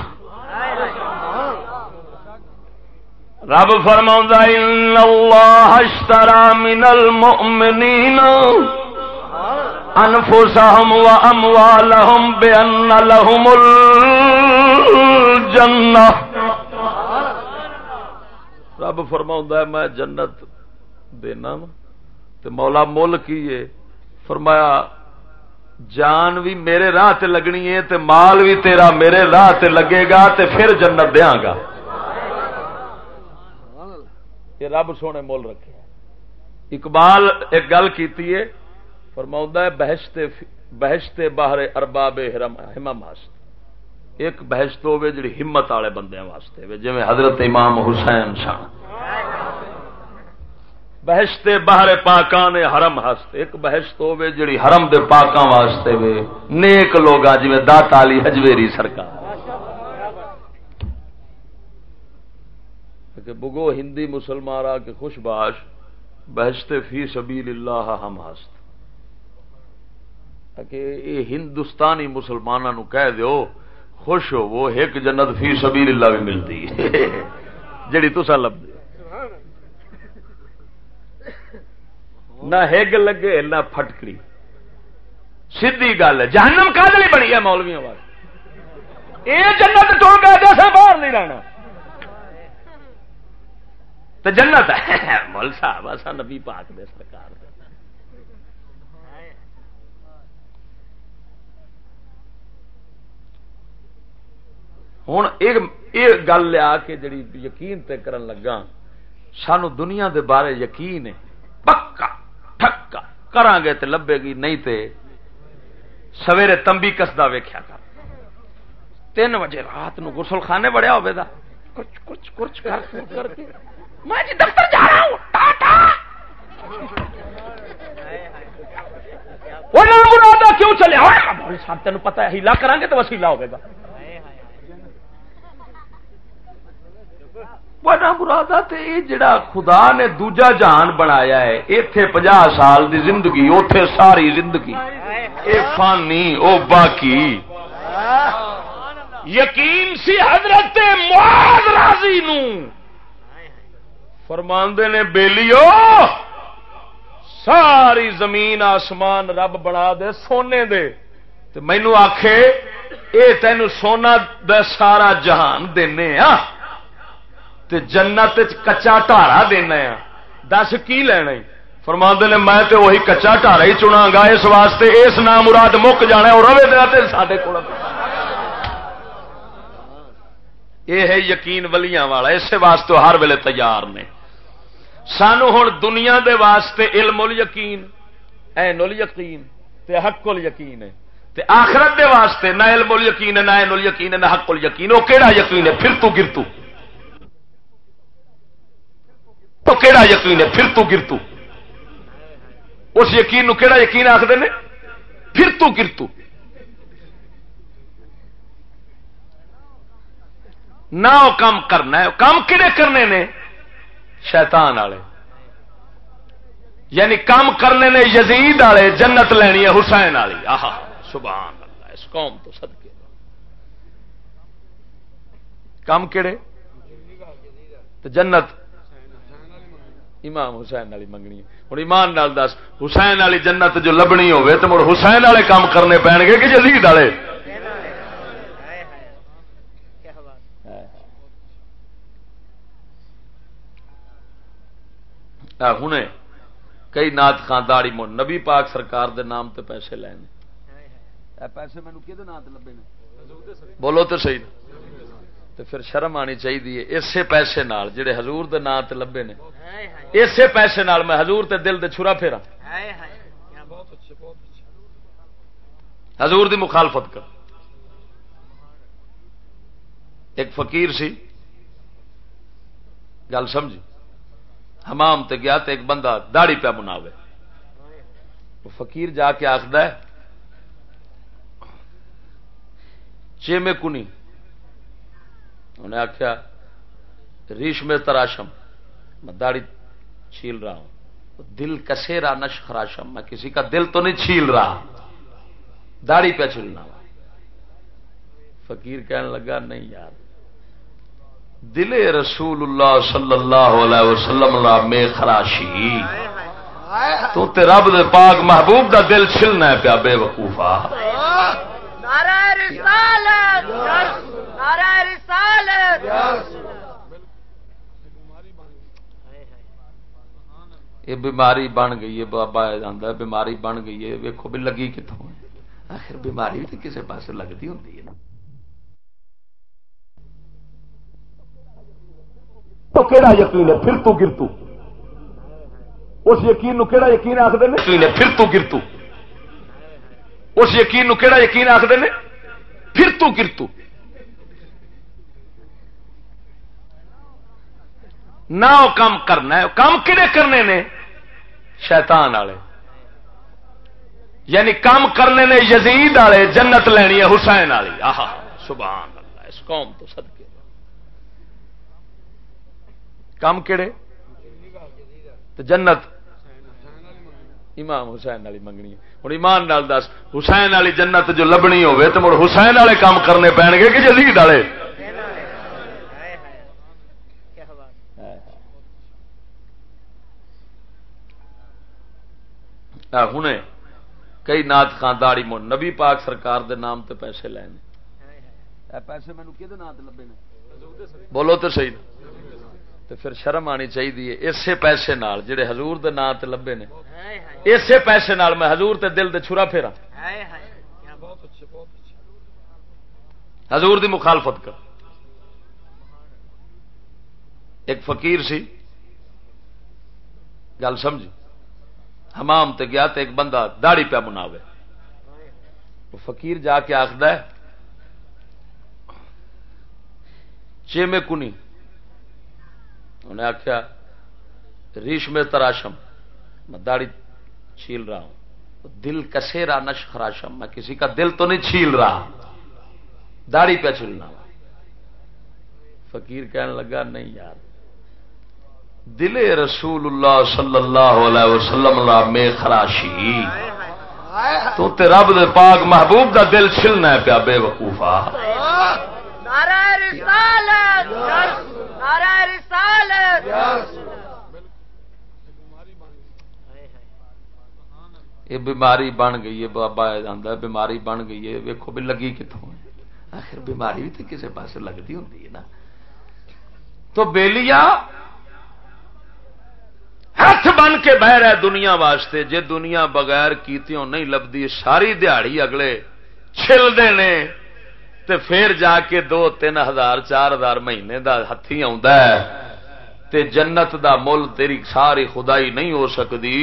رب فرما ان اللہ اشترا من المؤمنین انفسهم واموالهم بان لهم ال الجنہ رب فرما ہے، میں جنت دینا تو مولا مل کی ہے۔ فرمایا، جان بھی میرے راہ تے لگنی ہے، تے مال بھی تیرا میرے راہ تے لگے گا، تے پھر جنت دیا گا یہ رب سونے مول رکھے اقبال ایک گل کی فرما ہے بہشتے بہشتے باہر ارباب ہمم واسطے ایک بہشت ہوے جی ہمت والے بندے واسطے جی حضرت امام حسین سن۔ بہشتے باہر پاکان حرم ہست۔ ایک بہشت ہوے جڑی حرم دے پاکاں واسطے وے نیک لوگ جی دتا علی حجویری سرکار۔ کہ بگو ہندی مسلمان آ کے خوش باش بہشتے فی سبیل اللہ ہم ہست۔ کہ یہ ہندوستانی مسلمانوں کہہ دیو خوش ہو، وہ ایک جنت فی سبیل اللہ بھی ملتی جڑی تسا لب نہ ہگ لگے، نہ پھٹکڑی۔ سیدھی گل ہے۔ جہنم کا بنی ہے مولویا واسطے یہ جنت ٹوڑ گیا جیسے باہر نہیں رہنا۔ تو جنت ہے۔ مول صاحب ایسا نبی پاک دے سرکار ہوں یہ گل لیا کہ جڑی یقین تے کرن لگا سانو دنیا دے بارے یقین ہے پکا ٹھکا کران گے تے لبے گی نہیں تے سویرے تمبی کسدا ویکھیا کر تین بجے رات نو غسل خانے بڑیا ہوے دا کچھ کچھ کچھ کر کر کے میں جی دفتر جا رہا ہوں ٹاٹا وہ کیوں چلے صاحب تین پتا ہیلا کریں گے تو وسیلا ہوگا بڑا مرادہ تے جڑا خدا نے دوجا جہان بنایا ہے، ایتھے پنجا سال دی زندگی، اوتھے ساری زندگی۔ اے فانی، او باقی۔ یقین سی حضرت معاذ راضی نو۔ فرماندے نے، بیلیو، ساری زمین آسمان رب بنا دے، سونے دے۔ تے مینو آخے اے تین سونا دا سارا جہان دینے ہاں تے جنت کچا ٹارا دینا دس کی لینا فرما نے میں تے وہی کچا ٹارا ہی چنا گا اس واسطے اس نام مراد مک جانا اور روے دیا سارے کو یہ ہے یقین ولیاں والا اسی واسطے ہر ویلے تیار نے۔ سانو ہوں دنیا دے واسطے علم یقین اے یقین تے حق یقین ہے۔ تے آخرت دے واسطے نہ علم یقین ہے نہ نل یقین ہے نہ حق یقین وہ کہڑا یقین ہے؟ پھر تو گرتو۔ تو کہڑا یقین ہے؟ پھر تو گرتو. اس یقین نو کہڑا یقین آخر نے؟ پھر تو گرتو. نہ وہ کام کرنا ہے. کام کہڑے کرنے نے؟ شیطان والے یعنی کام کرنے نے یزید والے جنت لینی ہے، حسین والی آہا. سبحان اللہ. اس قوم تو صدقے. کام کہڑے جنت امام حسین والی منگنی ہوں ایمان نال دس حسین والی جنت جو لبنی ہوے تو مڑ حسین والے کام کرنے پے گے کہ جدید والے؟ ہوں کئی نات خانداری مڑ نبی پاک سرکار دے نام تے پیسے لینے پیسے مینو کہ لبے نے؟ بولو تو صحیح۔ تو پھر شرم آنی چاہیے اسی پیسے نال جڑے حضور دے نام تے لبے نے۔ اسی پیسے نال میں حضور تے دل دے چھرا پھیرا حضور دی مخالفت کر۔ ایک فقیر سی گل سمجھی۔ حمام تے گیا تے ایک بندہ داڑی پیا مناوے۔ فقیر جا کے آخد میں کنی انہیں آخیا ریش میں تراشم، میں داڑھی چھیل رہا ہوں۔ دل کسے نش خراشم میں کسی کا دل تو نہیں چھیل رہا۔ داڑھی پہ چھیلنا فقیر کہنے لگا، نہیں یار۔ دل رسول اللہ صلی اللہ علیہ وسلم لا میں خراشی۔ تو تے رب دے پاک محبوب دا دل چھلنا ہے پیا، بے وقوفا نعرہ رسالت۔ یہ بیماری بن گئی ہے بابا آتا بیماری بن گئی ہے۔ ویکو بھی لگی کتوں آخر بیماری بھی تو کسی پاس لگتی ہوں ہے۔ تو کیڑا یقین ہے؟ پھر تو گرتو۔ اس یقین کہڑا یقین آخر پھر تو گرتو۔ اس یقین نو یقین آخر پھر تو گرتو۔ نہ وہ کام کرنا ہے۔ کام کہڑے کرنے نے؟ شیطان والے۔ یعنی کام کرنے نے یزید والے، جنت لینی ہے، حسین والی۔ آہا، سبحان اللہ، اس قوم تو صدقے۔ کام کہڑے تو جنت۔ امام حسین والی منگنی ہوں ایمان نال دس، حسین والی جنت جو لبنی ہوے تو مڑ حسین والے کام کرنے پین گے کہ جزید والے؟ ہوں کئی نات خان داڑی مڑ نبی پاک سرکار دے نام تے پیسے لینے پیسے مینو کہ لبے نے؟ بولو تو صحیح۔ تو پھر شرم آنی چاہیے اسی پیسے نال جڑے حضور دے نام تے لبے نے۔ اسی پیسے نال میں حضور تے دل دے چھرا پھیرا حضور دی مخالفت کر۔ ایک فقیر سی گل سمجھی۔ حمام تے گیا تے ایک بندہ داڑی پیا مناوے۔ فقیر جا کے آخد چیمے کنی انہیں آخیا ریش میں تراشم، میں داڑھی چھیل رہا ہوں۔ دل کسے را نش خراشم میں کسی کا دل تو نہیں چھیل رہا۔ داڑھی پہ چھیلنا۔ فقیر کہنے لگا، نہیں یار دل رسول اللہ صلی اللہ علیہ وسلم لا میں خراشی۔ تو تے رب دے پاک محبوب دا دل چھلنا ہے پیا بے وقوفا۔ یہ بیماری بن گئی ہے بابا آتا بیماری بن گئی ہے۔ ویکو بھی لگی کتوں آخر بیماری بھی تو کسی پاس لگتی ہوں نا۔ تو بیلیا ہاتھ بن کے بہ رہا دنیا واسطے، جے دنیا بغیر کیتیوں نہیں لبدی، ساری دیہڑی اگلے چلتے نے۔ تے پھر جا کے دو، تین ہزار، چار ہزار مہینے دا ہاتھی تے جنت دا مل، تیری ساری خدائی نہیں ہو سکتی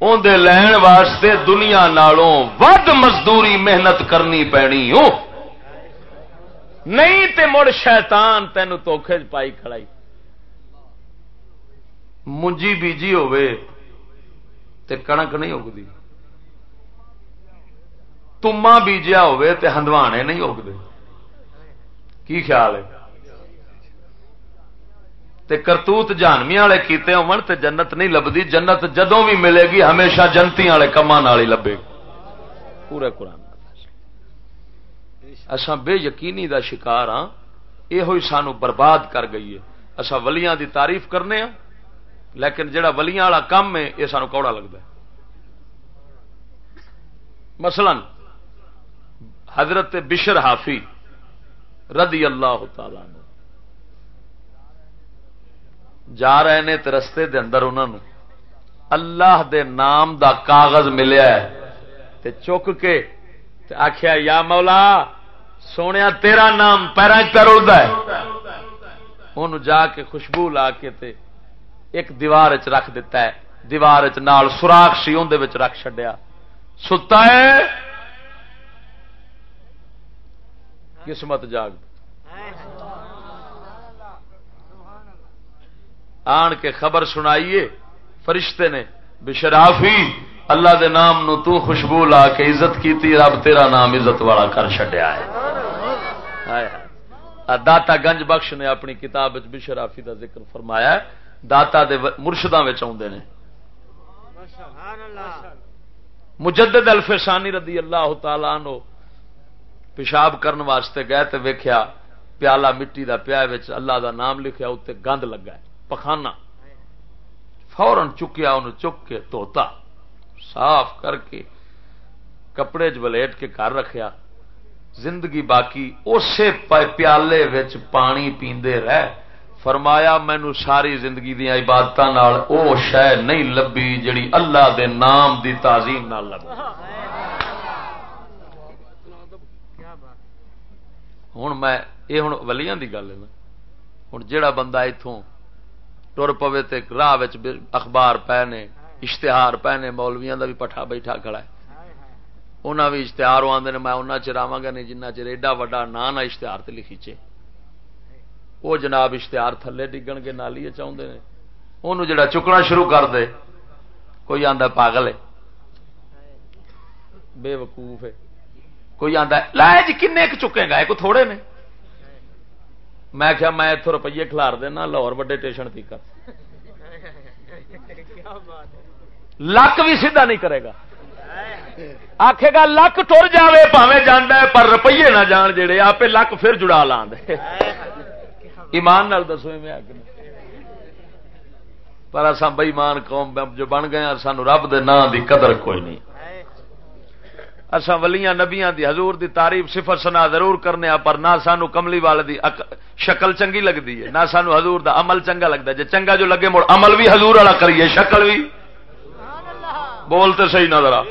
اندر لین واسطے دنیا نالوں ود مزدوری محنت کرنی پینی۔ ہو نہیں تے مڑ شیطان تینوں توکھے پائی کھڑائی۔ منجی بیجی ہوے تے کنک نہیں اگتی تما بیجیا ہوے تے ہندوانے نہیں اگتے کی خیال ہے تے کرتوت جانوی والے کیتے ہون تے جنت نہیں لبدی جنت جدوں بھی ملے گی ہمیشہ جنتی والے کما لبے پورے قرآن اصا بے یقینی دا شکار ہاں یہ سانو برباد کر گئی ہے اصا ولیاں دی تعریف کرنے ہاں لیکن جڑا ولیاں والا کام ہے، یہ سانو کوڑا لگتا ہے۔ مثلا، حضرت بشر حافی رضی اللہ تعالی جا رہے نے رستے دے اندر انہوں اللہ دے نام دا کاغذ ملیا ہے۔ تے چک کے تے آخیا یا مولا سونے تیرا نام پیرا چرد ہے۔ ان جا کے خوشبو لا کے تے ایک دیوار چ رکھ دیتا ہے۔ دیوار چ نال سوراخ سی اندر رکھ چڈیا ستا ہے؟ قسمت جاگ۔ آن کے خبر سنائیے، فرشتے نے بشرافی اللہ دے نام نو تو خوشبو لا کے عزت کیتی، رب تیرا نام عزت والا کر چڈیا ہے۔ داتا گنج بخش نے اپنی کتاب بشرافی دا ذکر فرمایا داتا دے مرشداں آدھے نے۔ مجدد الفسانی رضی اللہ تعالی نو پیشاب کرن واسطے گئے تو ویکھیا، پیالہ مٹی دا پیا اللہ دا نام لکھیا اتنے گند لگا ہے پخانا فورن چکیا ان چک کے توتا صاف کر کے کپڑے چلیٹ کے گھر رکھیا۔ زندگی باقی، اسی پیالے وچ پانی پیندے رہ فرمایا مینو ساری زندگی دیا عبادت او شہ نہیں لبی جڑی اللہ دے نام دی تعظیم نہ لبی ہوں میں یہ ہوں ولیاں دی گل ہے نا۔ ہوں جہا بندہ اتوں تر پوے تے راہ اخبار پے نے اشتہار پے نے مولویا کا بھی پٹھا بیٹھا کھڑا ہے۔ انہوں بھی اشتہار آدھے میں انہیں چراوا گا نہیں، جنہ چر ایڈا وا نا نہ اشتہار تے لکھیچے وہ جناب اشتہار تھلے ڈگن گے نالی چاہتے ہیں انہوں جڑا چکنا شروع کر دے، کوئی آدھا پاگل ہے؟ بے وقوف ہے۔ کوئی آتا لا جی کن چکے گا، ایک تھوڑے نے۔ میں کیا میں اتوں روپیے کھلار دینا، لاہور وڈے اسٹیشن تک لک بھی سیدھا نہیں کرے گا۔ آخے گا، لک ٹر جائے پاوے جانا پر روپیے نہ جان جڑے آپ لک پھر جڑا لا دے ایمان نال دسو میں پر اصا بئیمان قوم جو بن گئے سانو رب دے نام دی قدر کوئی نہیں۔ اصا ولیاں نبیاں دی حضور دی تعریف صفر سنا ضرور کرنے پر نہ سانو کملی والے دی شکل چنگی لگتی ہے نہ سانو حضور دا عمل چنگا لگتا جی چنگا جو لگے مڑ عمل بھی حضور والا کریے شکل بھی بولتے صحیح ذرا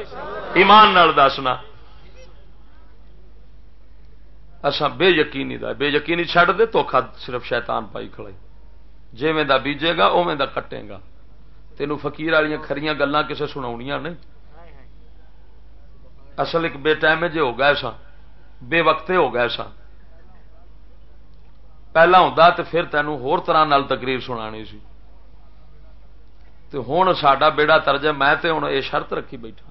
ایمان نال دسنا اصا بے یقینی دا بے یقینی چڈ دے تو صرف شیطان پائی کھڑائی جی میں دا بیجے گا او میں دا کٹے گا۔ تینوں فقیر والی کھڑیاں گلان کسے سنا نہیں اصل ایک بے ٹائم جے ہو گئے سا بے وقتے ہو گئے سا پہلا ہوں تو پھر تینوں ہور طرح نال تقریر سنانی سی۔ تو ہوں سڈا بیڑا ترج میں تے ہوں یہ شرط رکھی بیٹھا۔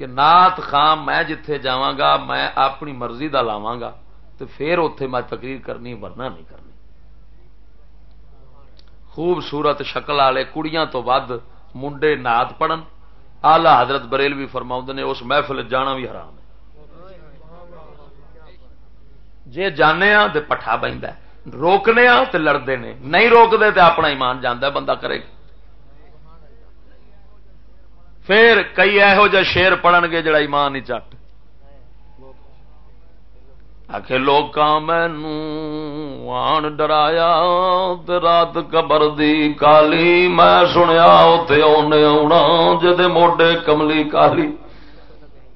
کہ نات خام میں جتھے جاواں گا، میں اپنی مرضی دا لاواں گا تو پھر اتے میں تقریر کرنی، ورنہ نہیں کرنی۔ خوبصورت شکل والے کڑیاں تو ود منڈے نات پڑھن۔ آلہ حضرت بریل بھی فرما نے، اس محفل جانا بھی حرام ہے۔ جی جانے ہاں تو پٹھا بہت روکنے ہاں تو لڑتے ہیں نہیں روکتے تو اپنا ایمان جانا بندہ کرے گا۔ پھر کئی یہو جہ شیر پڑھن گے جڑا ایمان ہی چٹ آخ لوگ مینو آن ڈرایا رات قبر دی کالی میں سنیا اونے آنا جدے موڈے کملی کالی۔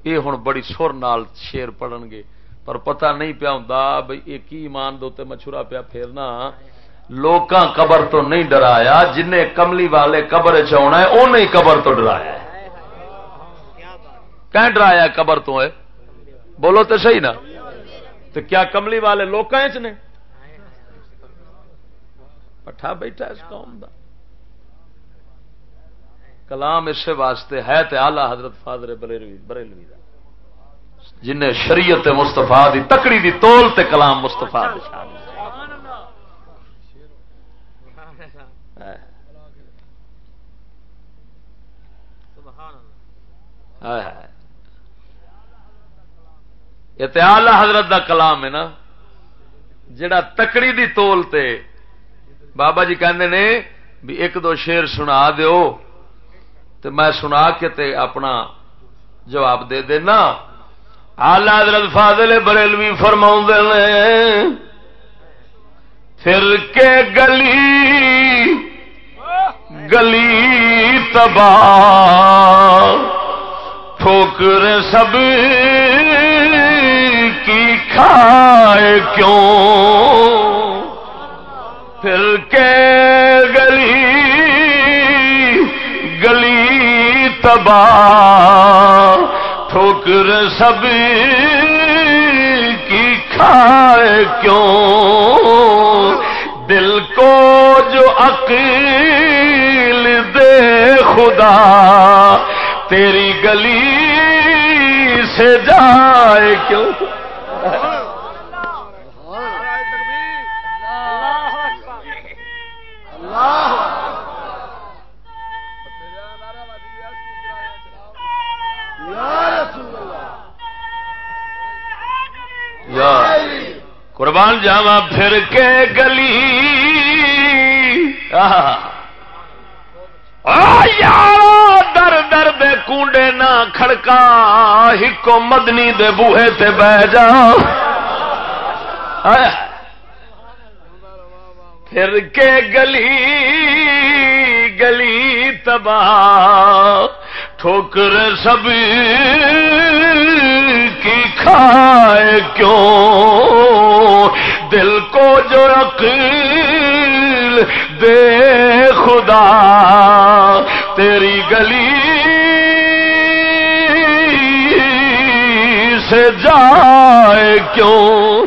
یہ ہوں بڑی سر نال شیر پڑھن گے۔ پر پتہ نہیں پیا ہوں بھائی ایک ہی ایمان دے مچھورا پیا پھیرنا۔ لوکاں قبر تو نہیں ڈرایا جن کملی والے قبر چنا ہے انہیں قبر تو ڈرایا کہ ڈرایا قبر تو ہے؟ بولو تو صحیح نا۔ تو کیا کملی والے لوگ نے؟ پٹھا بیٹھا اس قوم دا۔ کلام اسے واسطے ہے تے آلہ حضرت فادر بریلوی بریلوی دا۔ جن شریعت مستفا دی تکڑی دی تول تے کلام مستفا ہے۔ اتحال حضرت دا کلام ہے نا، جڑا تکڑی دی تول تے۔ بابا جی کہندے نے بھی ایک دو شیر سنا دیو، تے میں سنا کے تے اپنا جواب دے دینا۔ آلہ حضرت فاضل بریلوی فرما نے، پھر کے گلی گلی تباہ ٹھوکر سب کی کھائے کیوں؟ پھر کے گلی گلی تباہ، ٹھوکر سب کی کھائے کیوں؟ دل کو جو عقیل دے خدا، تیری گلی سے جائے کیوں؟ قربان جاوا پھر کے گلی۔ در در دے کنڈے نہ کھڑکا، ہکو مدنی دے بوہے تے بہ جا۔ پھر کے گلی گلی تباہ، ٹھوکر سب کی کھائے کیوں؟ دل کو جو عقل دے خدا تیری گلی سے جائے کیوں؟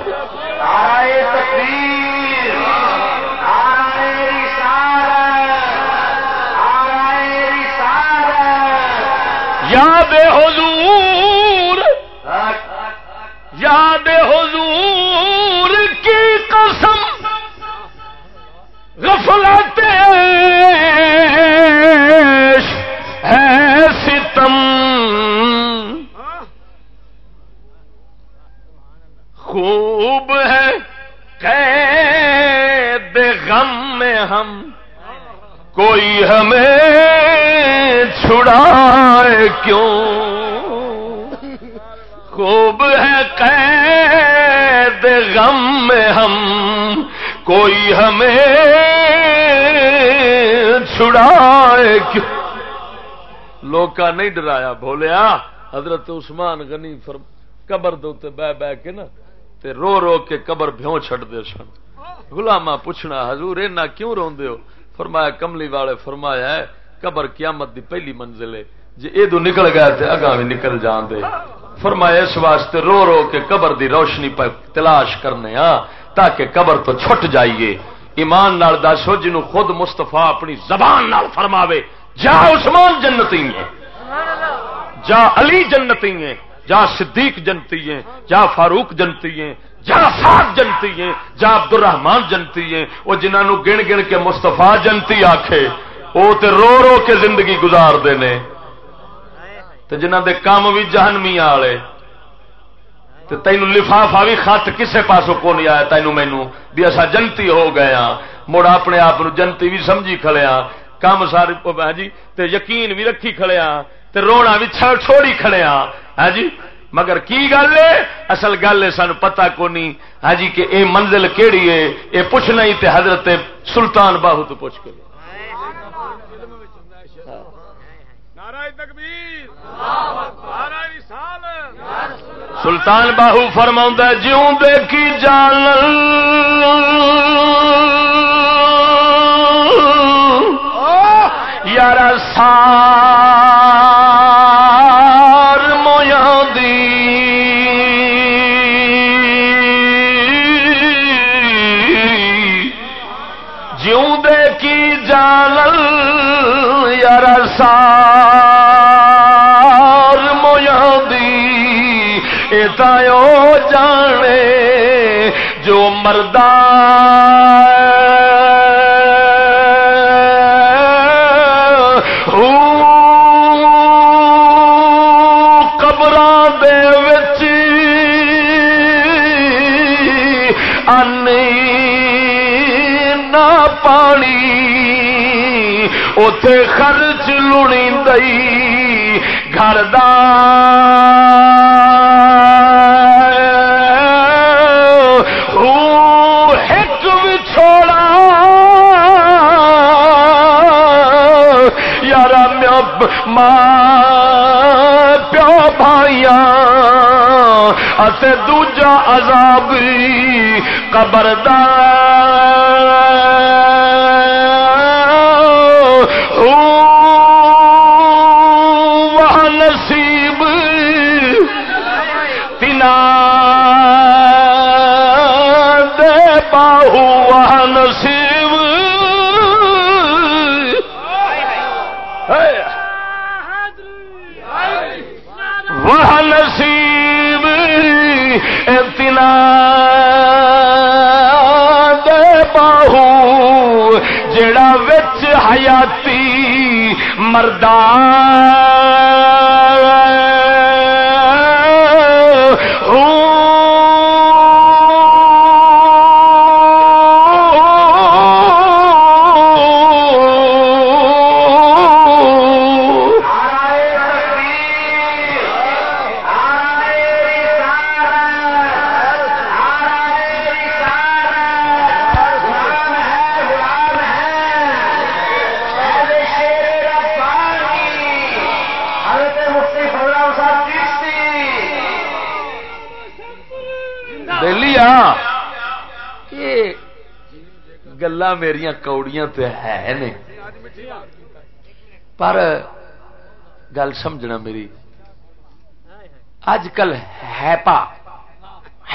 یاد حضور یاد حضور غفلت ہے ستم خوب ہے قید غم میں ہم۔ کوئی ہمیں چھڑائے کیوں؟ خوب ہے قید غم میں ہم۔ کوئی ہمیں چھڑائے کیوں؟ لوگ نہیں ڈرایا بولیا حضرت عثمان غنی فرم، قبر دے بہ بہ کے نا، تے رو رو کے قبر بھیوں چھڑ دے سن۔ غلامہ پوچھنا، حضور اینا کیوں روندے ہو؟ فرمایا، کملی والے فرمایا ہے، قبر قیامت دی پہلی منزل ہے۔ جی ادو نکل گیا تے اگاں بھی نکل جان دے فرمایا، اس واسطے رو رو کے قبر دی روشنی پر تلاش کرنے ہاں۔ تاکہ قبر تو چھٹ جائیے۔ ایمان نال دسو جنو خود مستفا اپنی زبان نال فرماوے، جا عثمان جنتی ہیں۔ جا علی جنتی ہیں، جا صدیق جنتی ہیں، جا فاروق جنتی ہیں، جا سات جنتی ہیں، جا عبد الرحمان جنتی ہیں۔ وہ جنہوں گن گن کے مستفا جنتی آخے وہ تے رو رو کے زندگی گزار دے نے جنہ دے کام بھی جہنمی والے۔ تے تینو لفافا بھی خط کسے پاسوں کو نہیں آیا؟ تینو مینو بھی اصا جنتی ہو گئے ہاں۔ مڑ اپنے آپ جنتی بھی سمجھی کھڑے ہاں۔ کام سارے جی تے یقین بھی رکھی کھڑے ہاں۔ تے رونا بھی چھوڑی کھڑے ہاں۔ ہاں جی مگر کی گل ہے؟ اصل گل ہے سان پتا کو نہیں۔ ہاں جی کہ اے منزل کیڑی ہے؟ اے پوچھنا ہی تے حضرت سلطان باہو تو پوچھ کے سلطان باہو فرما جیوں دے کی جان۔ یار سار مویا دی۔ جیوں دے کی جان یار سار او جانے جو قبر دے نہ پانی اتے خرچ لڑی دئی گھر چھوڑا رب ماں پیو بھائیاں دوجا عذاب وہ نصیب۔ دے باہو جڑا وچ حیاتی مردان کوڑیاں تو ہے نے پر گل سمجھنا میری اج کل ہیپا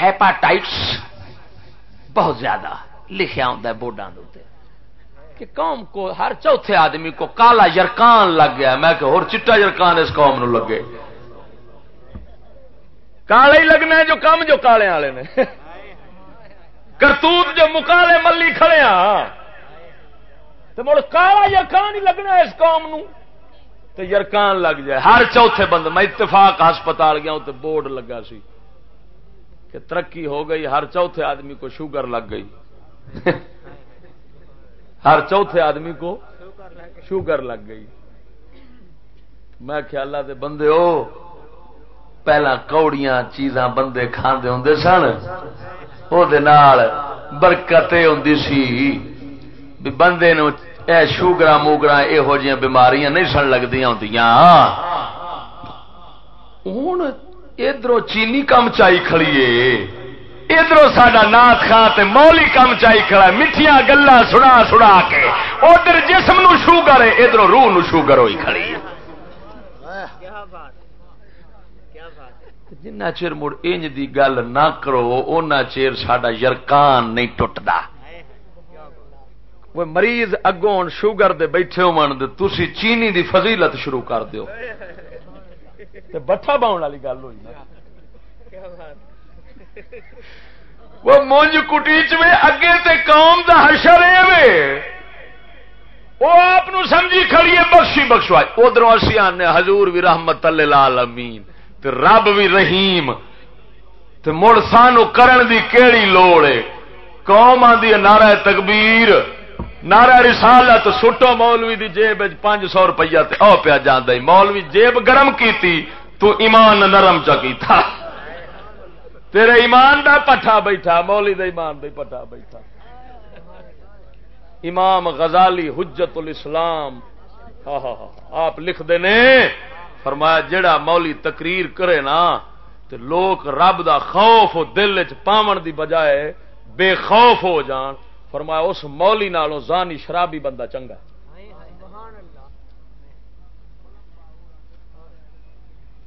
ہیپاٹائٹس بہت زیادہ لکھا ہوں بورڈا کہ قوم کو ہر چوتھے آدمی کو کالا یرکان لگ گیا میں کہ اور چٹا یرکان اس قوم نو لگے کالے ہی لگنا ہے جو کام جو کالے والے نے کرتوت جو مکالے ملی کھڑے ہاں تو مڑ کالا یرکان ہی لگنا اس قوم نو۔ تو یرکان لگ جائے۔ ہر چوتھے بند میں اتفاق ہسپتال گیا تو بورڈ لگا سی کہ ترقی ہو گئی، ہر چوتھے آدمی کو شوگر لگ گئی۔ ہر چوتھے آدمی کو شوگر لگ گئی۔ میں خیال دے بندے ہو، پہلا کوڑیاں چیزاں بندے کھاندے ہوں سن۔ وہ برکت ہوں سی۔ بندے نو اے شوگر موگرا یہو جی بیماریاں نہیں سن لگتی ہوں ہوں ادھر چینی کم چائی کھڑیے ادھر سڈا نات خان مولی کم چائی کھڑا میٹھیا گلا سنا سنا کے۔ ادھر جسم نو شوگر ہے ادھر روح نو شوگر ہوئی کھڑی ہے جنا چر مڑ انج دی گل نہ کرو اُنہ چیر سڈا یرکان نہیں ٹوٹتا وہ مریض اگوں شوگر دے بیٹھے ہو تھی چینی دی فضیلت شروع کر دیو۔ تے بٹھا باؤن والی گل ہوئی نا۔ وہ مونج کٹیچ میں اگے تے قوم دا حشر ہے وہ آپ سمجھی کھڑیے بخشی بخشوائی۔ ادھر اسی آنے، حضور بھی رحمت اللہ امین تے رب بھی رحیم۔ تے مڑ سانو کرن دی کیڑی لوڑ ہے۔ قوم آدھی نعرہ تکبیر۔ نعرہ رسالت سٹو مولوی دی جیب پانچ سو روپیہ تے او پیا جانا مولوی جیب گرم کیتی، تو ایمان نرم چکی تھا تیرے ایمان دا پٹھا بیٹھا مولی دا ایمان دا پٹھا بیٹھا۔ امام غزالی حجت الاسلام آپ لکھ دینے۔ فرمایا جڑا مولی تقریر کرے نا تو لوگ رب دا خوف دل چ پاون دی بجائے بے خوف ہو جان۔ فرمایا اس مولی نالوں زانی شرابی بندہ چنگا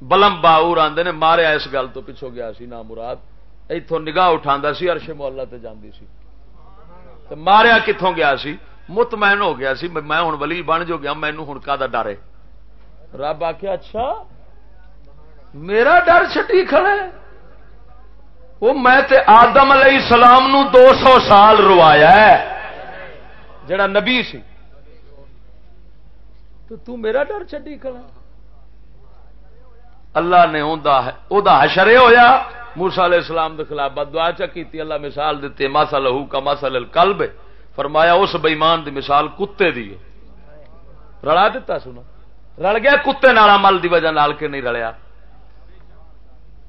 بلم باور آدھے نے ماریا اس گل تو پچھو گیا سی نا مراد۔ اتوں نگاہ اٹھا سی ارش محلہ تے جاندی سی۔ تو ماریا کتوں گیا سی؟ مطمئن ہو گیا سی میں ہوں ولی بن جو گیا مینو ہوں کا ڈر ہے۔ رب آخیا اچھا میرا ڈر چٹی کھڑے وہ میں تے آدم علیہ السلام نو دو سو سال روایا ہے۔ جڑا نبی سی۔ تو تو میرا ڈر چڈی کھڑا۔ اللہ نے حشرے ہویا۔ موسا علیہ السلام دے خلاف بد دعا چا اللہ مثال دیتے ماسا لہو کا ماسا کلب فرمایا، اس بئیمان دی مثال کتے دی رلا دیتا سنا رل گیا کتے نال عمل دی وجہ نال کے نہیں رلیا۔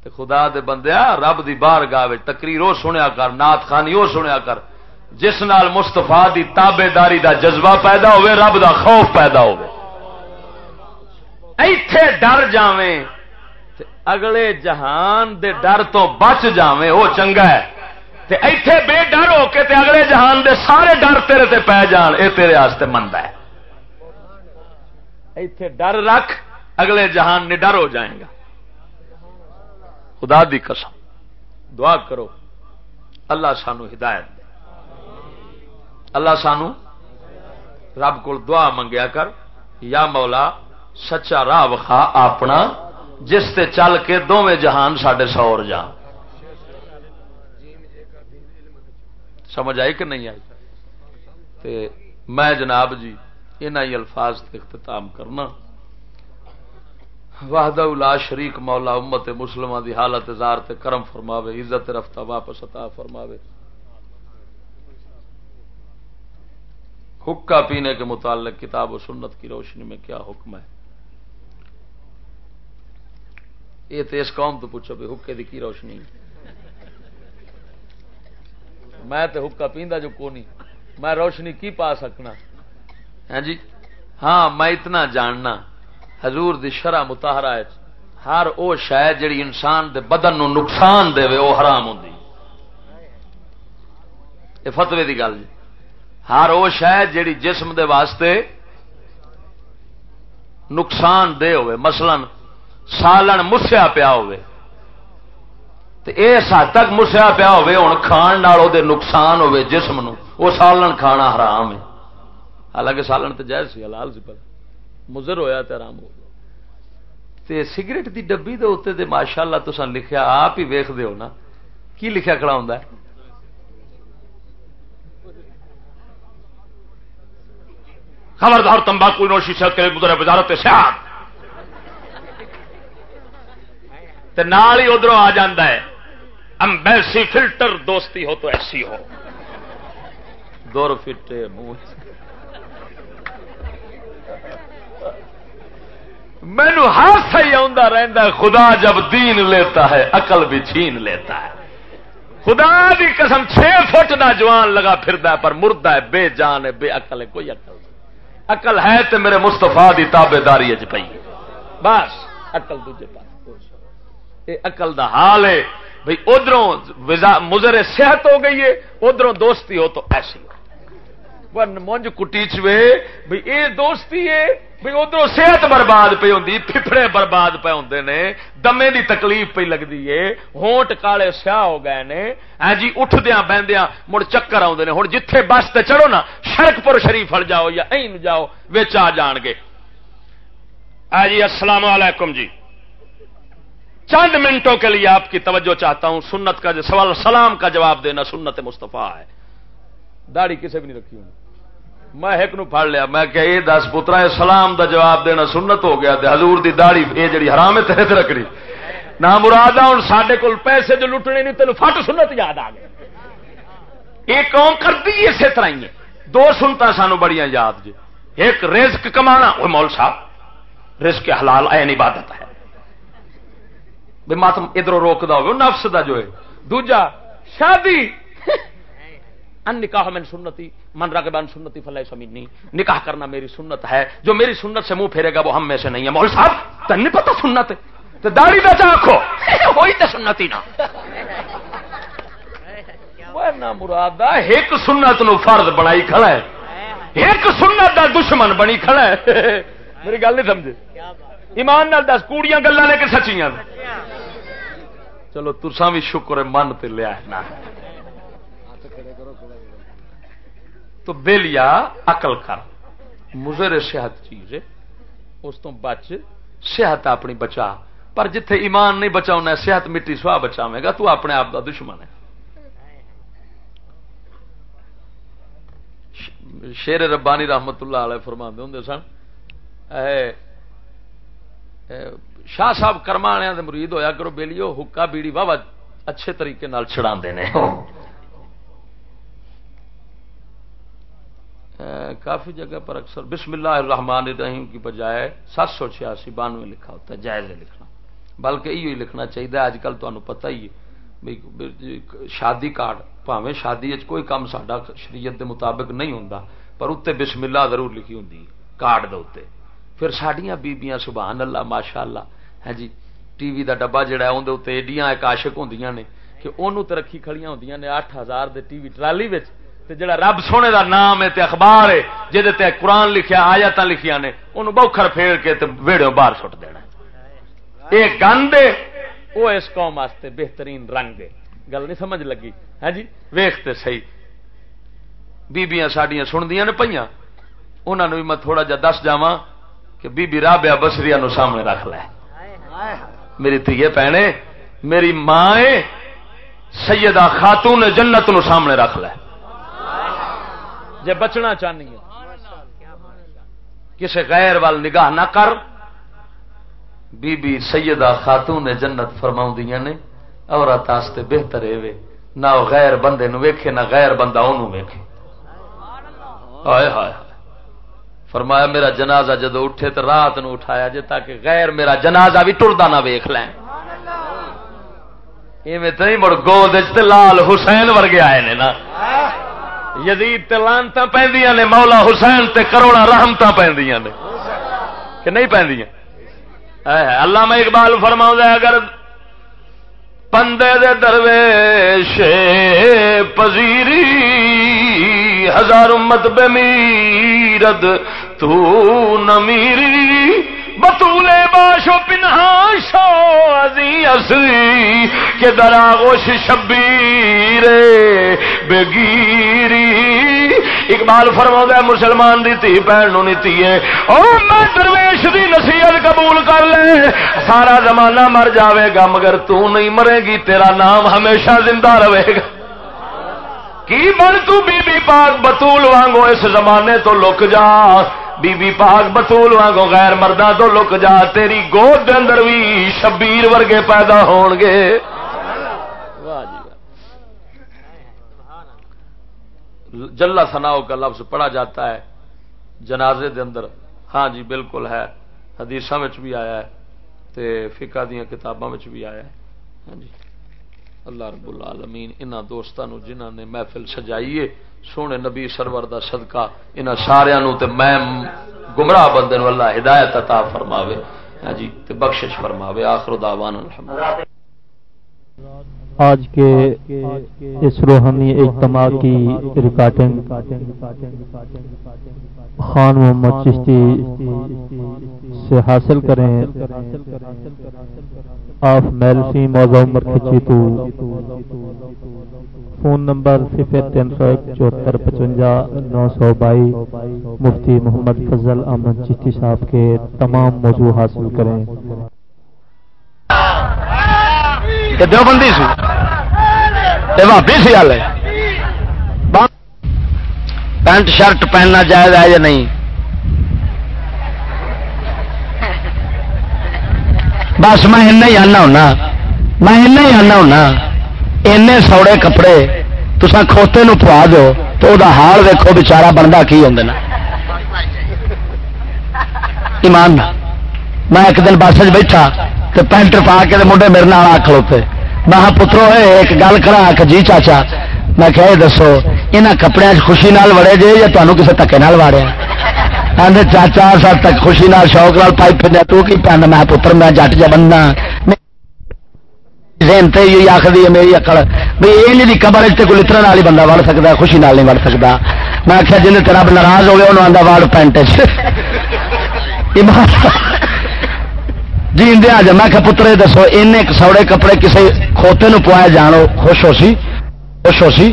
تے خدا دے بندیا رب دی باہر گاہ تقریر وہ سنیا کر نات خانی وہ سنیا کر۔ جس نال مستفا دی تابے داری دا جذبہ پیدا ہوئے، رب دا خوف پیدا ہوئے۔ ایتھے ڈر جاویں اگلے جہان دے ڈر تو بچ جاویں وہ چنگا ہے۔ تے ایتھے بے ڈر ہو کے تے اگلے جہان دے سارے ڈر تیرے تے پی جان، اے تیرے آستے مند ہے۔ ایتھے ڈر رکھ، اگلے جہان نے ڈر ہو جائیں گا۔ خدا دی قسم۔ دعا کرو۔ اللہ سانو ہدایت دے۔ اللہ سانو رب کو دعا منگیا کر۔ یا مولا، سچا راہ وخا اپنا، جس تے چل کے دونوں جہان سڈے سور جان۔ سمجھ آئی کہ نہیں آئی؟ تے میں جناب جی ان الفاظ تے اختتام کرنا۔ واہد الا شریک مولا امت مسلم دی حالت زار تے کرم فرماوے عزت رفتہ واپس عطا فرماوے۔ حکا پینے کے متعلق کتاب و سنت کی روشنی میں کیا حکم ہے؟ یہ تو اس قوم تو پوچھو بھی حکے کی کی روشنی میں تو حکا پیندا جو کو نہیں۔ میں روشنی کی پا سکنا؟ ہاں جی۔ ہاں میں اتنا جاننا۔ حضور دی شرح متحرا ہر او شاید جڑی انسان دے بدن نو نقصان دے وہ حرام ہوں یہ فتوی کی گل جی۔ ہر وہ شہ جیڑی جسم دے واسطے نقصان دہ ہوئے مثلا سالن مسیا پیا ہوئے اس حد تک مسیا پیا ہوئے ہوں کھان دے نقصان ہوئے جسم نو۔ وہ سالن کھانا حرام ہے۔ حالانکہ سالن تو جائز سی، حلال سی، پر مضر ہویا تو آرام ہو تے سگریٹ دی ڈبی دے اتنے دے ماشاء اللہ تو لکھیا آپ ہی ویخ ہو نا۔ کی لکھیا کھڑا ہوں خبردار تمباکو نوشی صحت کے لیے وزارت صحت۔ نال ہی ادھر آ جا ہے۔ امبیسی فلٹر دوستی ہو تو ایسی ہو۔ دور فٹے منہ مینو ہاتھ ہی آ خدا جب دین لیتا ہے، عقل بھی چھین لیتا ہے۔ خدا بھی قسم چھ فٹ کا جوان لگا پھر پر مردہ ہے، بے جان ہے، بے عقل ہے، کوئی عقل اقل ہے تو میرے مستفا کی تابے داری پی بس اقل دوجے پاس اقل دا حال ہے بھائی ادھر مزر صحت ہو گئی ہے ادھر دوستی ہو تو ایسی مونج کٹی چوے بھائی یہ دوستی ہے بھائی ادھر صحت برباد پی ہوں پھپڑے برباد پہ ہوں نے، دمے دی تکلیف پی لگتی ہے ہونٹ کالے سیاہ ہو گئے نے۔ ہاں جی اٹھدیا بہدیا مڑ چکر آدھے نے۔ ہوں جتھے بس تے چڑھو نا شرک پور شریف ہل جاؤ یا این جاؤ وچ آ جان گے۔ آ جی السلام علیکم جی۔ چند منٹوں کے لیے آپ کی توجہ چاہتا ہوں، سنت کا سوال، سلام کا جواب دینا سنت مستفا ہے۔ داڑھی کسی بھی نہیں رکھی ہوں میں ایک نو پڑ لیا، میں کہ یہ دس پترا سلام دا جواب دینا سنت ہو گیا حضور دی داڑھی یہ جڑی حرام ہے تیرے رکھنی۔ نہ مراد ہوں سڈے کول پیسے جو لٹنے نہیں تین فٹ سنت یاد آ گئے۔ یہ قوم کرتی اسی طرح ہی ہے۔ دو سنتا سانو بڑی یاد جی ایک رزق کمانا وہ مول صاحب، رزق حلال این عبادت ہے۔ بے ماتم ادھر روکتا ہو نفس دا جو ہے۔ دوجا، شادی ان نکاح میں سنتی، من رکھ بان سنتی فلاح سمینی نکاح کرنا میری سنت ہے۔ جو میری سنت سے منہ پھیرے گا، وہ ہم میں سے نہیں ہے۔ مول صاحب، تن نہیں پتا سنت تو داڑھی بچا آخو وہی تو سنتی نا۔ مراد ایک سنت نو فرض بنائی کھڑا ہے۔ ایک سنت دا دشمن بنی کھڑا ہے۔ میری گل نہیں سمجھے؟ ایمان نال دس، کوڑیاں گلا نے کہ سچیاں۔ چلو ترساں بھی شکر من تے لیا ہے نا۔ تو بےلیا اقل کر۔ مزر صحت چیز اس تو بچ صحت اپنی بچا۔ پر جتھے ایمان نہیں بچاؤ صحت مٹی سواہ بچاوے گا۔ تو اپنے آپ کا دشمن ہے۔ شیر ربانی رحمت اللہ علیہ فرما ہوں سن۔ شاہ صاحب کرما دے مرید ہویا کرو بےلیو حکا بیڑی واہ اچھے طریقے چھڑا کافی جگہ پر اکثر بسم اللہ الرحمن الرحیم کی بجائے سات سو چھیاسی بانوے لکھا ہوتا ہے، جائز لکھنا۔ بلکہ یہ لکھنا چاہیے اج کل تمہیں پتہ ہی ہے شادی کارڈ پاوے شادی کوئی کام سڈا شریعت دے مطابق نہیں ہوں پر اتنے بسم اللہ ضرور لکھی ہوں کارڈ دے پھر سڈیا بیبیاں، سبحان اللہ ماشاء اللہ ہے ہاں جی ٹی وی دا ڈبا جہا ہے اندر ایڈیاں ایک آشک ہوں نے کہ انہوں تو رکھی کھڑیاں ہوں نے اٹھ ہزار دے ٹی وی ٹرالی تے جڑا رب سونے دا نام ہے تے اخبار ہے جہد تے قرآن لکھیا آیات لکھیا نے انہوں بوکھر پھیر کے تے ویڑیوں باہر سٹ دینا یہ گند وہ اس قوم واسطے بہترین رنگ ہے۔ گل نہیں سمجھ لگی؟ ہے جی؟ ویختے سی بیبیاں ساڈیاں سندیاں نے پہ انہوں نے بھی میں تھوڑا جا دس جا کہ بی بی رابیا بسری نو سامنے رکھ لے۔ میری تیے پینے میری ماں سیدہ خاتون جنت نو سامنے رکھ لے۔ جے بچنا چاہنی ہے۔ کسی غیر وال نگاہ نہ کر۔ بی بی سیدہ خاتون نے جنت فرما نے، عورت واسطے بہتر ہے نہ وہ غیر بندے نو ویکھے، نہ غیر بندہ انہوں ویکھے۔ ہائے ہائے فرمایا، میرا جنازہ جدو اٹھے تو رات نو اٹھایا جے تاکہ غیر میرا جنازہ بھی ٹردا نہ ویخ لیں۔ ایویں تو نہیں مڑ گود لال حسین ورگے آئے نے نا۔ یزید تے لانتا پہندیاں نے، مولا حسین تے کروڑا رحمت پہندیاں نے۔ کہ نہیں پہندیاں علامہ اقبال فرماؤں دے اگر پندے دے درویش پذیری ہزار امت بے میرد، تو نمیری بطولے باشو پنہا شو ازی کہ دراغوش شبیر بگیری۔ اقبال فرما ہے مسلمان دی تھی بہن نو نیتی ہے۔ او، میں درویش دی نصیحت قبول کر لے۔ سارا زمانہ مر جاوے گا، مگر تو نہیں مرے گی، تیرا نام ہمیشہ زندہ رہے گا۔ کی بن تو بی بی پاک بطول وانگو اس زمانے تو لک جا۔ بی بی پاک بطول وانگو غیر مردہ تو لک جا، تیری گود دے اندر بھی شبیر ورگے پیدا ہون گے۔ جلا سناؤ کا لفظ پڑھا جاتا ہے جنازے دے اندر۔ ہاں جی بالکل ہے۔ حدیث بھی آیا ہے تے فقہ دیا کتاباں بھی آیا ہے۔ ہاں جی۔ اللہ رب العالمین، انہاں دوستانو جنہاں نے محفل سجائیے سونے نبی سرور دا صدقہ انہاں سارے تے میں گمراہ بندے نو اللہ ہدایت عطا فرماوے۔ ہاں جی تے بخشش فرماوے۔ آخر دعوان الحمد آج کے اس روحانی اجتماع کی ریکارڈنگ خان محمد چشتی سے حاصل کریں۔ آف میلسی موضوع عمر تو فون نمبر صفر تین سو ایک چوہتر پچونجا نو سو بائی۔ مفتی محمد فضل احمد چشتی صاحب کے تمام موضوع حاصل کریں۔ دیوبندی سی بھابی سی پینٹ شرٹ پہننا جائز ہے یا نہیں؟ بس میں ہی آنا ہونا۔ میں ہی آنا ہونا۔ این سوڑے کپڑے تسا کھوتے نو پوا دو تو دا حال دیکھو بچارا بنتا کی ہوں ایمان میں ایک دن بس بیٹھا تو پینٹ پا کے منڈے میرے نال آ کھلوتے میں پترو ایک گل کرا کہ جی چاچا میں کہ دسو یہاں کپڑے خوشی نال وڑے جے یا تمہیں کسی دکے واڑیا آدھے چاچا سر تک خوشی نال شوق نال پائی پھر تو کی پہن میں پتر میں جٹ جا بننا یہ آخری ہے، میری اکڑ بھائی یہ نہیں قبر اتنے کوئی لطرا نال ہی بندہ وڑ سکتا خوشی نال نہیں وڑ سکتا میں آخیا جن رب ناراض ہوگا انہوں آتا واڑ پینٹ جی اندر جا۔ میں پتر دسو ان سوڑے کپڑے کسی کھوتے نو پوایا جانو، خوش ہو سی، خوش ہو سی،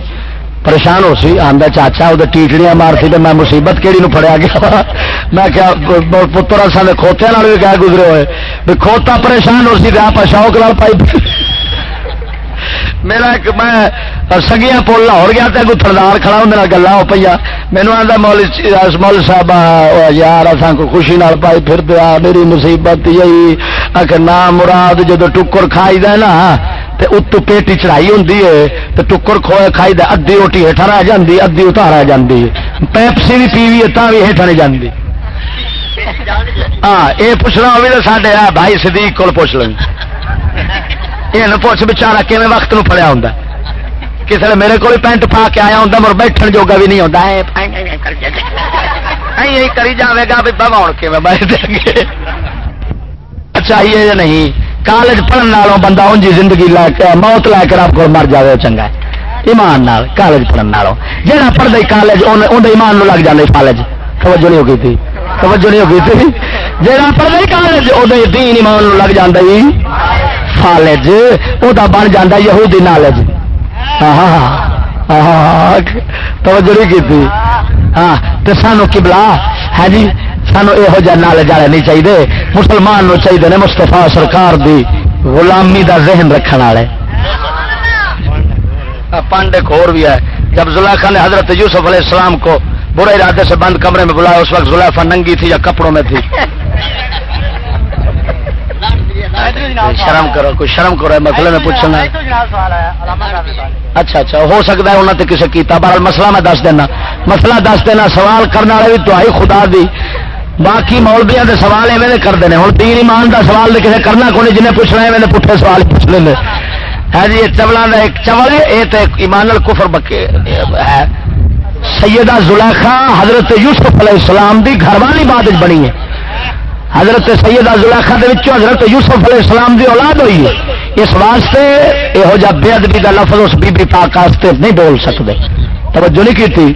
پریشان ہو سی۔ آدھا چاچا وہ ٹیٹڑیاں مارتی تو میں مصیبت کہڑی نو پڑیا گیا۔ میں کیا پتر اصل کھوتیا بھی کہہ گزرے ہوئے۔ بھی کھوتا پریشان ہو سی آپ شوق لال پائی۔ میرا ایک میں سگیا پول لاہور گیا تو تھردار کھڑا ہوں گلا ہو پہ مینو آتا مول مول صاحب یار اصل کو خوشی نال پائی پھر دیا میری مصیبت یہی۔ آخر نہ مراد جب ٹکر کھائی دے نا اتو پیٹی چڑھائی ہوں تو ٹکر کھوئے کھائی دے ادھی روٹی ہیٹھا رہ جاتی ادھی اتار رہ جاتی پیپسی بھی پی بھی بھی ہیٹھا نہیں جاتی ہاں یہ پوچھنا ہوگی تو سارے بھائی صدیق کو پوچھ لیں۔ یہ پوچھ بچارا کہ وقت نو پڑیا ہوں کسی نے میرے کو پینٹ پا کے آیا ہوں مر بیٹھن جوگا بھی نہیں ہوتا کری جائے گا بھی بگاؤ کے چاہیے یا نہیں؟ کالج پڑھنے والوں بندہ ان جی زندگی لے کے، موت لے کر آپ کو مر جائے چنگا ایمان نال، کالج پڑھنے والوں جہاں پڑھتا کالج انہیں ایمان نو لگ جانے کالج۔ توجہ نہیں ہو گئی تھی۔ توجہ نہیں ہو گئی تھی۔ جہاں پڑھتا کالج وہ دین ایمان لگ جانا جی فالج وہ بن جا یہودی نالج توجہ نہیں کی ہاں تو سانو کبلا ہے جی سانو یہو جہ نالج والے نہیں چاہیے مسلمان نو چاہیے نے مستفا سرکار دی غلامی دا ذہن رکھنے والے پانڈے کور بھی ہے جب زلیخا نے حضرت یوسف علیہ السلام کو برے ارادے سے بند کمرے میں بلایا اس وقت زلیفا ننگی تھی یا کپڑوں میں تھی شرم کرو، کوئی شرم کرو مسئلے میں پوچھنا اچھا اچھا ہو سکتا ہے انہوں نے کسی کیتا۔ بہرحال مسئلہ میں دس دینا۔ مسئلہ دس دینا، سوال کرنے والے بھی تو خدا دی۔ باقی مولبیا کے سوال ایویں کرتے ہیں۔ ہوں تین ایمان کا سوال تو کسی کرنا کون جنہیں پوچھنا ہے پٹھے سوال پوچھ لیں ہے جی چبل کا ایک چبل یہ تو ایمان کفر بکے ہے۔ سیدہ زلیخا حضرت یوسف علیہ السلام دی گھر والی بات بنی ہے۔ حضرت سیدہ زلیخا دے وچوں حضرت یوسف علیہ السلام دی اولاد ہوئی ہے۔ اس واسطے یہو جہ بے ادبی کا لفظ اس بی بی پاک واسطے نہیں بول سکتے توجہ نہیں کی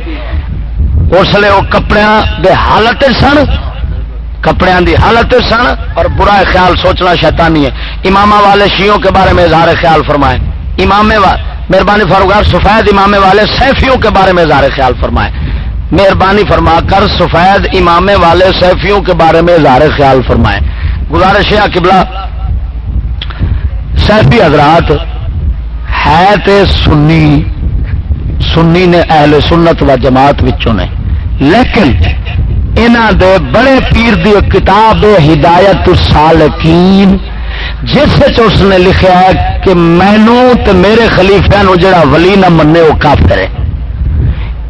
اس لیے وہ کپڑے دے حالت سن کپڑے دی حالت سن اور برا خیال سوچنا شیطانی ہے۔ امام والے شیوں کے بارے میں اظہار خیال فرمائے۔ امام مہربانی فاروق، سفید امام والے سیفیوں کے بارے میں اظہار خیال فرمائے۔ مہربانی فرما کر سفید امام والے سیفیوں کے بارے میں اظہار خیال فرمائے۔ گزارش ہے قبلہ، سیفی حضرات ہے تے سنی سنی نے اہل سنت و جماعت وچوں نے۔ لیکن انہ دے بڑے پیر دی کتاب ہدایت السالکین، جس اس نے لکھا ہے کہ مینو تے میرے خلیفے نو جڑا ولی نہ منے وہ کافر ہے۔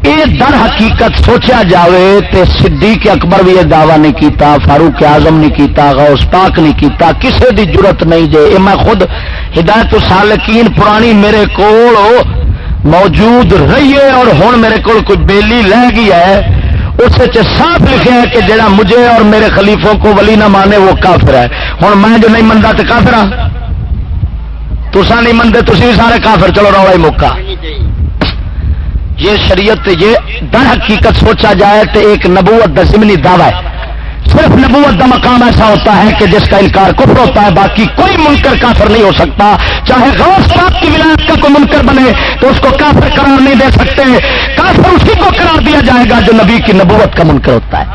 یہ در حقیقت سوچا جاوے تے صدیق اکبر بھی یہ دعویٰ نہیں کیتا، فاروق اعظم نہیں کیتا، غوث پاک نہیں کیتا، کسے دی جرت نہیں جے اے میں خود ہدایت السالکین پرانی میرے کول موجود رہی ہے اور ہوں میرے کول کوئی بیلی لہ گئی ہے۔ اس صاف لکھے ہے کہ جڑا مجھے اور میرے خلیفوں کو ولی نہ مانے وہ کافر ہے۔ ہوں میں جو نہیں منتا تو کافر ہاں تسا نہیں منتے تھی سارے کافر۔ چلو روڑا ہی موقع۔ یہ شریعت یہ در حقیقت سوچا جائے تو ایک نبوت دسمنی دعوی ہے۔ صرف نبوت کا مقام ایسا ہوتا ہے کہ جس کا انکار کفر ہوتا ہے، باقی کوئی منکر کافر نہیں ہو سکتا۔ چاہے غوث پاک کی ولایت کا کوئی منکر بنے تو اس کو کافر قرار نہیں دے سکتے۔ کافر اسی کو قرار دیا جائے گا جو نبی کی نبوت کا منکر ہوتا ہے۔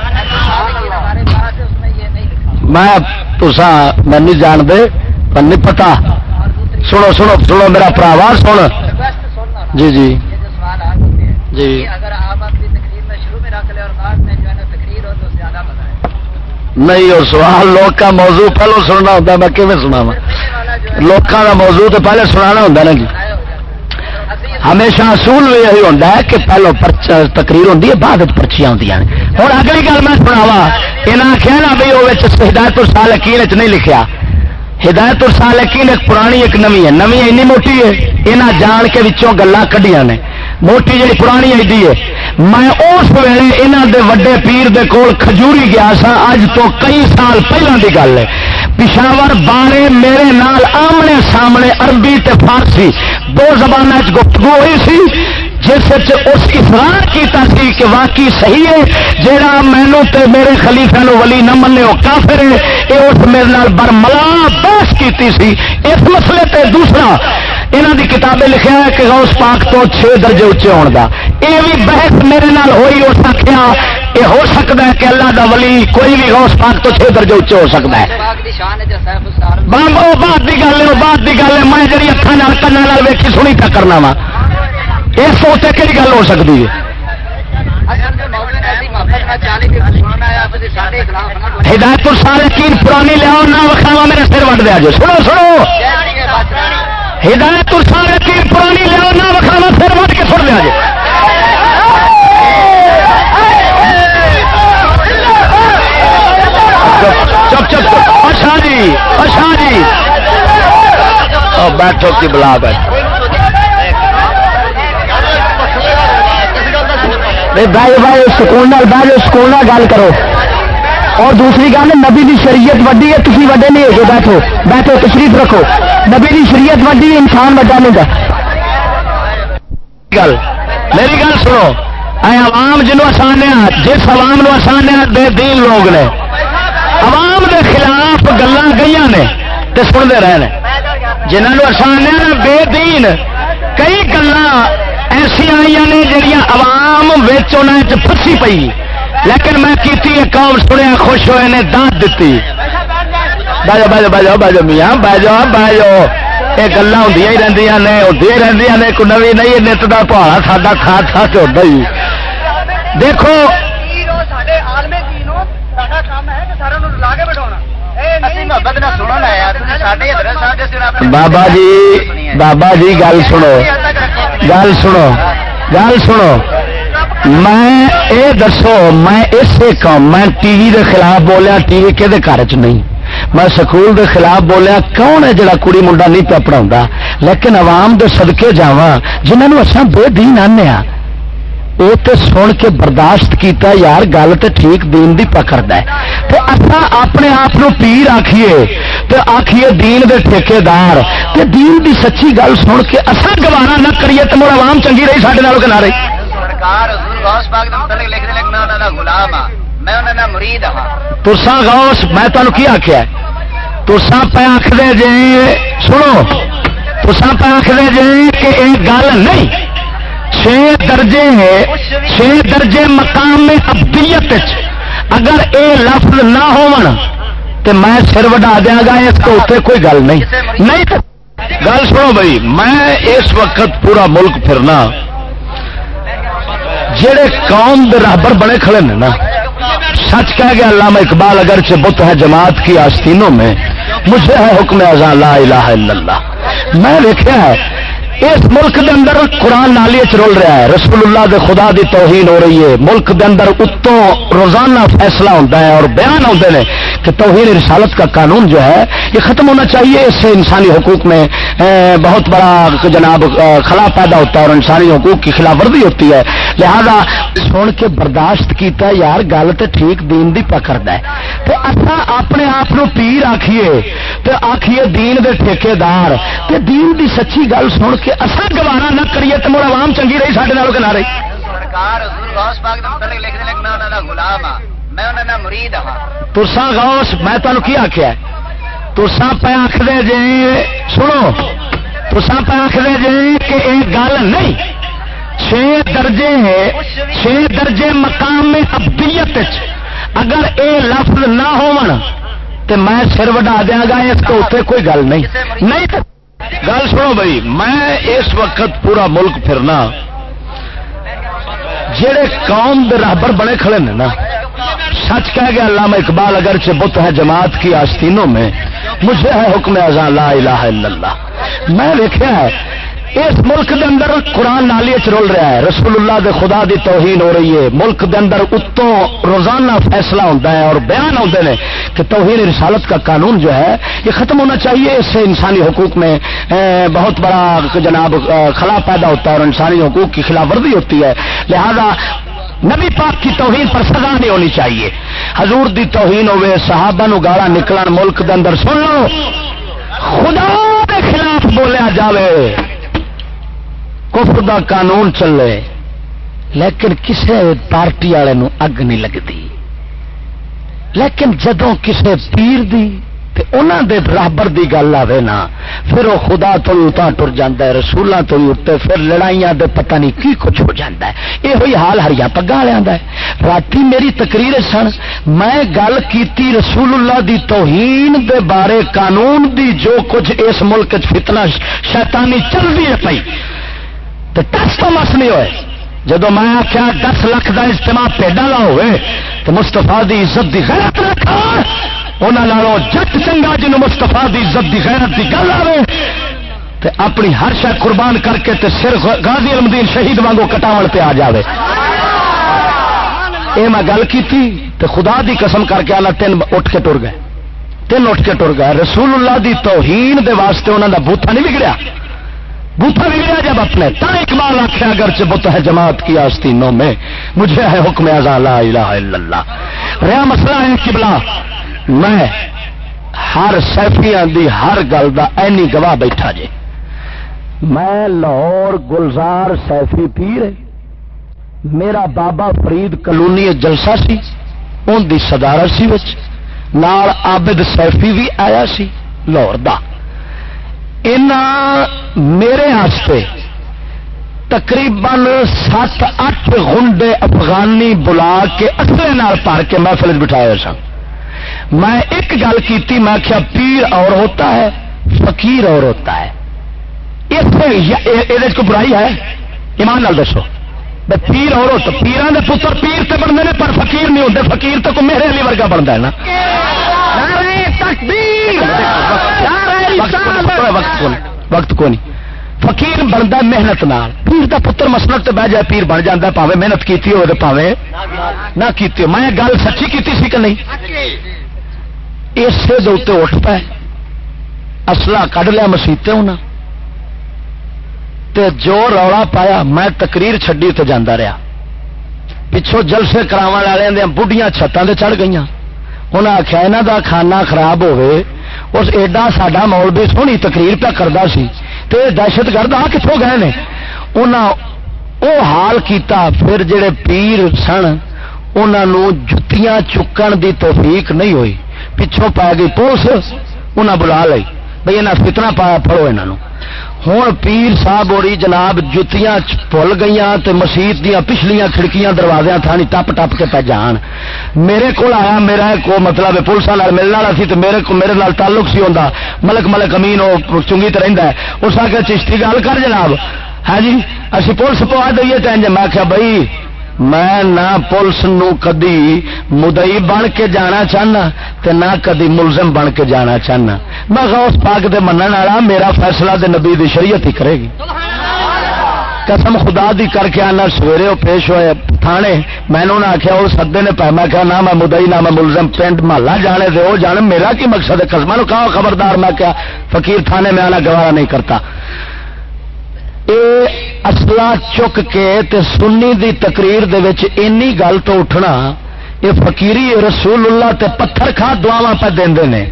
میں تسا میں نہیں جان دے پر نہیں پتا۔ سنو سنو سنو میرا پراواز سن جی جی۔ جی۔ اگر آپ اپنی تقریر میں شروع میں رکھ لیں اور بعد میں جو ہے نا تقریر ہو تو زیادہ مزہ ہے۔ نہیں اور سوال لوگ کا موضوع پہلو سننا ہوتا میں کیون سنا لوگوں کا موضوع تو پہلے سنا ہوتا نا جی۔ ہمیشہ اصول بھی یہی ہوتا ہے کہ پہلو تقریر ہوتی ہے بعد پرچیاں ہوتی ہیں۔ اور اگلی گل میں سناوا یہاں آخیا نا بھائی وہ ہدایت سال یقین نہیں لکھا ہدایت سالکین ایک پرانی ایک نمی ہے۔ نمی اینی موٹی ہے۔ یہاں جان کے وچوں گلا کڈیاں نے۔ موٹی جی پرانی آئی ہے۔ میں اس ویلے یہاں دے وڈے پیر دے کول کھجوری گیا سا۔ اج تو کئی سال پہلے کی گل ہے۔ پشاور بارے میرے نال آمنے سامنے عربی تے فارسی دو زبان گفتگو ہوئی سی۔ جس اس اصرار کیتا سی کہ واقعی صحیح ہے جہاں مینو تے میرے خلیفے نو ولی نہ منے وہ کافر ہے یہ اس میرے نال برملا بحث کیتی سی۔ اس مسئلے تے دوسرا یہاں دی کتابیں لکھا ہے کہ غوث پاک تو چھ درجے اچے ہونے کا یہ بھی بحث میرے نال ہوئی ہو سکیا یہ ہو سکتا ہے کہ اللہ دا ولی کوئی بھی غوث پاک تو چھ درجے اچے ہو سکتا ہے۔ بات کی گل ہے بات کی گل ہے، میں جی اکھان کن ویکھی، سنی پہ کرنا وا۔ اس سوچے کہ گل ہو سکتی ہے ہدایت سارے پرانی لیاؤ نہ وکھاوا میرے سر وٹ دیا جو سنو سنو ہدایت سارے پرانی لیاؤ نہ وکھاوا سر وٹ کے سن لیا جی چپ چپ چپ اچھا جی اچھا جی بیٹھو کی بلا بیٹھو بھائی بھائی، سکون بہ جاؤ سکون گل کرو۔ اور دوسری گل، نبی کی شریعت وڈی ہے تھی وڈے نہیں ہوگے بیٹھو۔ بیٹھو، تشریف رکھو۔ نبی کی شریعت وڈی، انسان وڈا نہیں گل، میری گل سنو۔ اے عوام جنوب آسانیا جس عوام نو آسانیا بے دین لوگ نے۔ عوام دے خلاف گلان گئی نے تے سنتے رہے جنہوں آسانیا بے دین۔ کئی گلان ایسا آئی نے جہیا عوام پسی پی لیکن میں کی قوم سنیا خوش ہوئے نے دانت دیتی بہ جاؤ بہ جاؤ میاں بہ جاؤ یہ گلا ہوں ہی رہی نے ہوتی رہی نے، کوئی نوی نہیں نت کا پہاڑا ساڈا کھا کھا کے ہوتا ہی۔ دیکھو۔ بابا جی بابا جی گل سنو۔ گل سنو گل سنو۔ میں اے دسو، میں اسے کام میں ٹی وی دے خلاف بولیا، ٹی وی کہ گھر چ نہیں؟ میں سکول دے خلاف بولیا، کون ہے جڑا کڑی منڈا نہیں پہ پڑھا لیکن عوام دے صدقے جاوا جنہوں اصا بے دین آنے ہاں وہ تو سن کے برداشت کیتا، یار گل تو ٹھیک دین دی پکڑتا ہے اصا اپنے آپ پیر آخیے تو آخیے دین دے ٹھیکے دار تو دین دی سچی گل سن کے اصا گوارا نہ کریے تو مڑ عوام چنگی رہی سارے نال کہ نہ رہی ترسا غوث میں تمہیں کی آخیا ترسا پہ آخر جی سنو ترسا پہ آخر جی کہ یہ گل نہیں۔ چھ درجے چھ درجے مقام میں ابدیت اگر اے لفظ نہ ہو تو میں سر وڈا دیا گا، اس کو اتنے کوئی گل نہیں۔ نہیں گل سنو بھائی، میں اس وقت پورا ملک پھرنا۔ جڑے قوم دے رہبر بڑے کھڑے نے نا، سچ کہہ گیا علامہ اقبال اگر بت ہے جماعت کی آستینوں میں، مجھے ہے حکم ازاں لا الہ الا اللہ۔ میں دیکھا ہے اس ملک دے اندر قرآن نالی رول رہا ہے۔ رسول اللہ دے خدا دی توہین ہو رہی ہے۔ ملک دے اندر اتوں روزانہ فیصلہ ہوتا ہے اور بیان ہوتے ہیں کہ توہین رسالت کا قانون جو ہے، یہ ختم ہونا چاہیے۔ اس سے انسانی حقوق میں بہت بڑا جناب خلا پیدا ہوتا ہے اور انسانی حقوق کی خلاف ورزی ہوتی ہے۔ لہذا، سن کے برداشت کیتا یار، گل تو ٹھیک دین دی پکڑ ہے تو اصا اپنے آپ پیر آخیے تو آخیے دین دے ٹھیکے دار تے دین دی سچی گل سن کے اصا گوارا نہ کریے تو مڑ عوام چنگی رہی سارے نال کنا رہی۔ سرکار، حضور پاک لکھنے لکھنا غلام ہے ترسا غوث، میں تمہیں کی آخیا ترسا پہ آخر جی سنو ترسا پہ آخر جی کہ یہ گل نہیں۔ چھ درجے چھ درجے مقام ابدیت اگر اے لفظ نہ ہو تو میں سر وڈا دیا گا، اس کو اتنے کوئی گل نہیں۔ نہیں گل سنو بھائی، میں اس وقت پورا ملک پھرنا۔ جڑے قوم دے رہبر بڑے کھڑے نے نا سچ کہہ گیا، علامہ اقبال اگر سے بت ہے جماعت کی آستینوں میں، مجھے ہے حکم ازاں لا الہ الا اللہ۔ میں دیکھا ہے، اس ملک دے اندر قرآن نالی رول رہا ہے، رسول اللہ دے خدا دی توہین ہو رہی ہے۔ ملک دے اندر اتوں روزانہ فیصلہ ہوتا ہے اور بیان ہوتے ہیں کہ توہین رسالت کا قانون جو ہے، یہ ختم ہونا چاہیے۔ اس سے انسانی حقوق میں بہت بڑا جناب، خلا پیدا ہوتا ہے اور انسانی حقوق کی خلاف ورزی ہوتی ہے۔ لہذا نبی پاک کی توہین پر سزا نہیں ہونی چاہیے۔ حضور دی توہین ہوئے صحابہ نو گالا نکلن ملک دے اندر، سن لو۔ خدا کے خلاف بولیا جاوے۔ کفر دا قانون چلے۔ لیکن کسی پارٹی والے اگ نہیں لگتی۔ لیکن جدو کسی پیر دی انہوں دے برابر دی گل آئے نا، پھر وہ خدا تو بھی اتنا ٹر جا ہے رسولوں تو بھی اتنے پھر لڑائیاں دے پتہ نہیں کی کچھ ہو جاتا ہے۔ یہ ہوئی حال ہریا پگا والوں ہے۔ رات میری تقریر سن، میں گل کیتی رسول اللہ دی توہین دے بارے قانون دی جو کچھ اس ملک فتنہ شیطانی چل رہی ہے پی تو ٹس تو مس نہیں ہوئے۔ جب میں آخیا دس لاکھ کا اجتماع پیڈا لا ہوئے تو مستفا دی عزت دی غیرت رکھا۔ انہوں جٹ چنگا جن مستفا دی عزت دی غیرت دی گل آئے تے اپنی ہر شہ قربان کر کے تے سر غازی المدین شہید وانگو کٹاو پہ آ جائے یہ میں گل کی تے خدا دی قسم کر کے آنا تین اٹھ کے ٹر گئے۔ تین اٹھ کے ٹر گئے۔ رسول اللہ دی توہین دے واسطے انہوں دا بوتھا نہیں بگڑیا۔ بوتھا بھی گیا جب اپنے۔ تا اقبال آخیا اگر سے بت ہے جماعت کی آستینوں میں مجھے ہے حکم ازا لا الہ الا اللہ۔ رہا مسئلہ ہے کبلا میں ہر سیفیاں دی ہر گل دا اینی گواہ بیٹھا جے۔ میں لاہور گلزار سیفی پیر میرا بابا فرید کلونی جلسہ سی ان دی صدارت سی وچ۔ نال عابد سیفی بھی آیا سی لاہور دا۔ میرے ہاستے تقریباً سات اٹھ گنڈے افغانی بلا کے اصلے پار کے محفل بٹھایا سن۔ میں ایک گل کی میں کیا پیر اور ہوتا ہے فقیر اور ہوتا ہے۔ اس کو برائی ہے؟ ایمان نال دسو۔ پیر اور ہوتا پیران کے پتر پیر تو بنتے ہیں پر فقیر نہیں ہوتے فقیر تو میرے علی ورگا بنتا ہے نا۔ وقت کو نہیں فقیر بنتا محنت نال۔ پیر کا پتر مسلک تو بہ جائے پیر بن جاتا پاوے محنت کی ہو پاوے نہ کی میں گل سچی کی سی کہ نہیں؟ اسے دے اٹھ پائے اصلا کھ لیا مسیطے ہونا۔ تے جو رولا پایا، میں تقریر چڈی تو جانا رہا۔ پچھوں جلسے کرا والے بڑھیا چھتان سے چڑھ گئی انہیں آخیا یہاں کا کھانا خراب ہوئے اس ایڈا ساڈا مول بھی سونی تقریر پہ کرتا سی۔ تے دہشت گرد آ کتوں گئے نے؟ او حال کیتا، پھر جڑے پیر سن انہوں جتیاں چکن دی توفیق نہیں ہوئی۔ پچھوں پا گئی پولیس انہیں بلا لی بھائی یہاں فتنا پایا پڑو یہاں ہوں پیر صاحب ہوری جناب جتیاں پل گئی تے مسیت دیا پچھلیاں کھڑکیاں دروازے تھانی ٹپ ٹپ کے پہ جان۔ میرے کو آیا، میرا کو مطلب پولیس ملنے والا سی تو میرے کو میرے نال تعلق سی ہوتا ملک ملک امین، وہ چنگی تو رہتا ہے۔ اس آ کے چشتی گل کر جناب۔ ہے ہاں جی اسی پولیس پوا دئیے تو میں آخیا بھائی میں نہ پولیس نو کدی مدئی بن کے جانا چاہنا تے نہ کدی ملزم بن کے جانا چاہنا۔ میں غوث پاک دے منن والا، میرا فیصلہ دے نبی دی شریعت ہی کرے گی۔ قسم خدا دی کر کے آنا، سویرے وہ پیش ہوئے تھانے، میں نے آخیا وہ سدے نے پہ میں کہا، نہ میں مدئی نہ میں ملزم پنڈ محلہ جانے دے، وہ جانے، میرا کی مقصد ہے؟ قسم کہا خبردار؟ میں کیا فقیر تھانے میں آنا گوارا نہیں کرتا۔ اصلا چک کے تے سنی دی تقریر دے وچ اینی گل تو اٹھنا یہ فقیری رسول اللہ تے پتھر کھا دعاواں پہ دیندے نے۔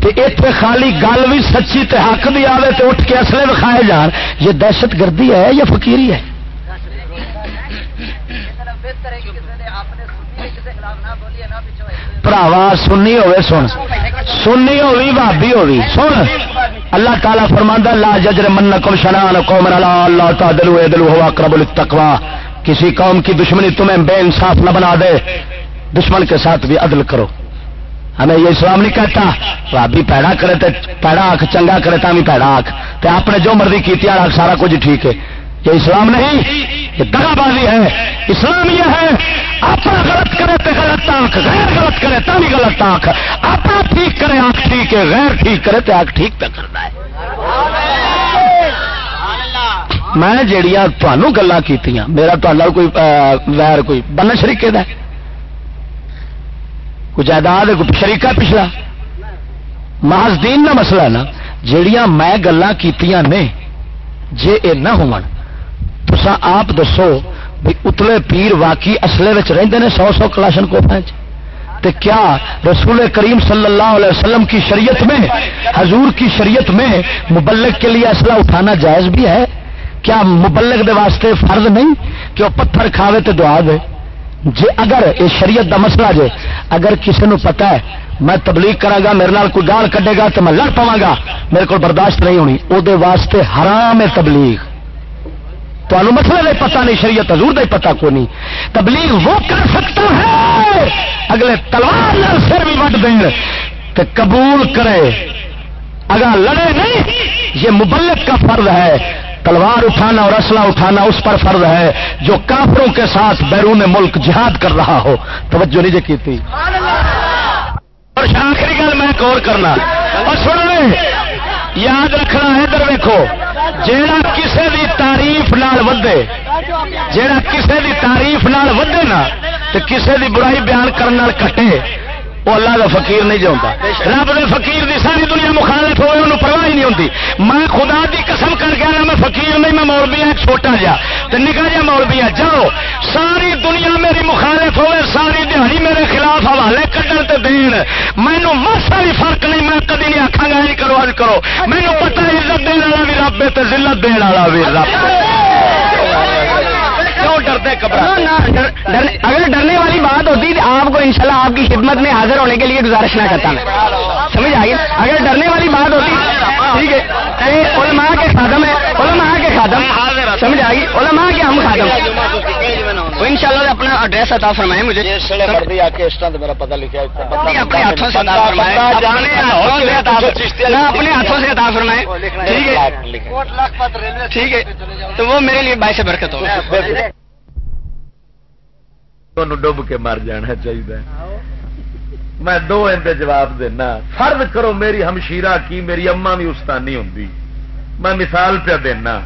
تے ایتھے خالی گل بھی سچی تے حق دی آوے تے اٹھ کے اصلے دکھائے جان۔ یہ دہشت گردی ہے یا فقیری ہے؟ پراوا سنی ہوئے سن سنی ہوئی بھابی ہوئی سن اللہ تعالیٰ فرماندہ لا ججر من کم شنان قوم اللہ اللہ تعالی دل ہوا کرب التقوا کسی قوم کی دشمنی تمہیں بے انصاف نہ بنا دے دشمن کے ساتھ بھی عدل کرو ہمیں یہ اسلام نہیں کہتا بھابی پیڑا کرے تو پیڑا آخ چنگا کرے تا بھی پیڑا آخ تو آپ نے جو مرضی کی آخ سارا کچھ ٹھیک ہے یہ اسلام نہیں، یہ دگا بازی ہے اسلام یہ ہے، اپنا غلط کرے تو غلط آنکھ، غیر غلط کرے تو بھی غلط آنکھ، اپنا ٹھیک کرے آنکھ ٹھیک ہے، غیر ٹھیک کرے تو آنکھ ٹھیک پہ کرنا ہے۔ میں جہیا تمہوں گلا کی میرا تا کوئی ویر کوئی بن شریقے کا کوئی جائیداد کوئی شریقہ پچھلا۔ محض دین کا مسئلہ نا جہیا میں گلا کی نے، جے اے نہ ہون۔ تسا آپ دسو بھی اتلے پیر واقعی اصلے رہتے ہیں سو سو کلاشن کو تے کیا رسول کریم صلی اللہ علیہ وسلم کی شریعت میں، حضور کی شریعت میں مبلک کے لیے اصلہ اٹھانا جائز بھی ہے؟ کیا مبلک دے واسطے فرض نہیں کہ وہ پتھر کھاوے تو دعا دے؟ جی اگر یہ شریعت دا مسئلہ جے، اگر کسی نو پتا ہے، میں تبلیغ کرا گا، میرے نال کوئی گال کڈے گا تو میں لڑ پوا گا، میرے کو برداشت نہیں ہونی وہ واسطے حرام ہے تبلیغ۔ تو مسئلہ نہیں پتا نہیں، شریعت حضور کا پتا کو نہیں۔ تبلیغ وہ کر سکتا ہے، اگلے تلوار سر بھی وٹ دیں تو قبول کرے۔ اگر لڑے نہیں، یہ مبلک کا فرض ہے۔ تلوار اٹھانا اور اسلحہ اٹھانا اس پر فرض ہے، جو کافروں کے ساتھ بیرون ملک جہاد کر رہا ہو۔ توجہ نہیں جی کی اور آخری گل میں اور کرنا۔ اور سن یاد رکھنا ہے، ادھر ویکو جیڑا کسے دی تعریف نال ودے جیڑا کسے دی تعریف نال ودے نا، تے کسے دی برائی بیان کرنے کٹے وہ اللہ کا فقیر نہیں جاتا رب دے فقیر دی ساری دنیا مخالف ہوئے، انہوں پرواہ ہی نہیں ہوتی میں خدا دی قسم کر کے نا میں فقیر نہیں، میں مولوی ہوں چھوٹا جا۔ تو نکا جا مولوی ہے جاؤ۔ ساری دنیا میری مخالف ہوئے، ساری دیہی میرے خلاف حوالے کٹن تے دین۔ مینو ماسا بھی فرق نہیں، میں کدی نہیں آخا گا یہ کرو اج کرو۔ مینو پتا عزت دن والا بھی رب ہے تو ضلعت دن والا بھی رب ڈرتے اگر ڈرنے والی بات ہوتی تو آپ کو انشاءاللہ آپ کی خدمت میں حاضر ہونے کے لیے گزارش نہ کرتا سمجھ آئیے اگر ڈرنے والی بات ہوتی ٹھیک ہے علماء کے خادم ہے علماء کے خادم۔ سمجھ آئیے علماء کے ہم خادم۔ ان شاء اللہ اپنا ایڈریس عطا فرمائے مجھے۔ میرا پتہ لکھا اپنے ہاتھوں سے اپنے ہاتھوں سے عطا فرمائے ٹھیک ہے۔ ٹھیک ہے۔ تو وہ میرے لیے باعث برکت ہو۔ ڈب کے مر جانا چاہیے۔ میں دو اندر جواب دینا فرض کرو میری ہمشیرہ کی میری اما بھی استانی ہوں میں مثال پہ دینا۔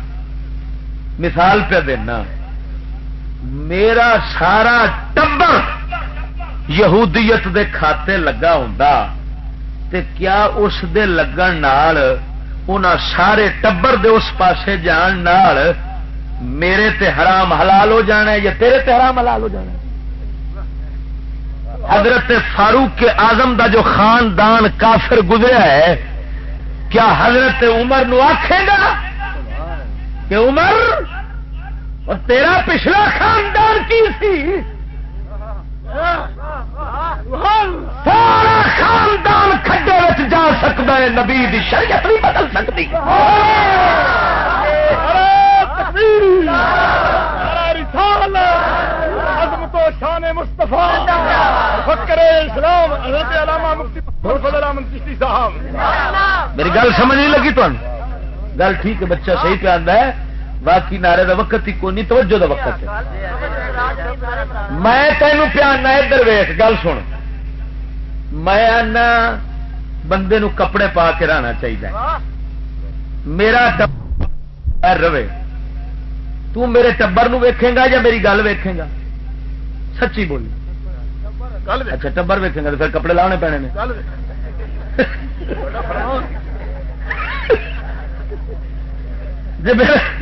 مثال پہ دینا۔ میرا سارا ٹبر یہودیت دے کھاتے لگا ہوں تے کیا اس دے لگن نال سارے ٹبر دے اس پاسے جان نال میرے تے حرام حلال ہو جانا ہے یا تیرے تے حرام حلال ہو جانا ہے؟ حضرت فاروق کے آزم دا جو خاندان کافر گزرا ہے کیا حضرت عمر نو آخے گا کہ عمر اور تیرا پچھلا خاندان کی سی سارا خاندان کھڈے جا سکتا ہے نبی دی شریعت نہیں بدل سکتی و شان مصطفیٰ۔ فکر اسلام، حضرت علامہ مفتی فضل احمد چشتی صاحب۔ میری گل سمجھ نہیں لگی تمہیں گل ٹھیک ہے، بچہ صحیح پہ آتا ہے۔ باقی نعرے دا وقت ہی کوئی نہیں، توجہ دا وقت ہے۔ میں تینوں پیانا ادھر ویخ گل سن۔ میں آنا، بندے نو کپڑے پا کے رہنا چاہیے میرا ٹبر رہے۔ تو میرے ٹبر نو ویکھے گا یا میری گل ویکھے گا؟ سچی بولی۔ اچھا ٹبر ویکھے گا تو پھر کپڑے لانے پینے جی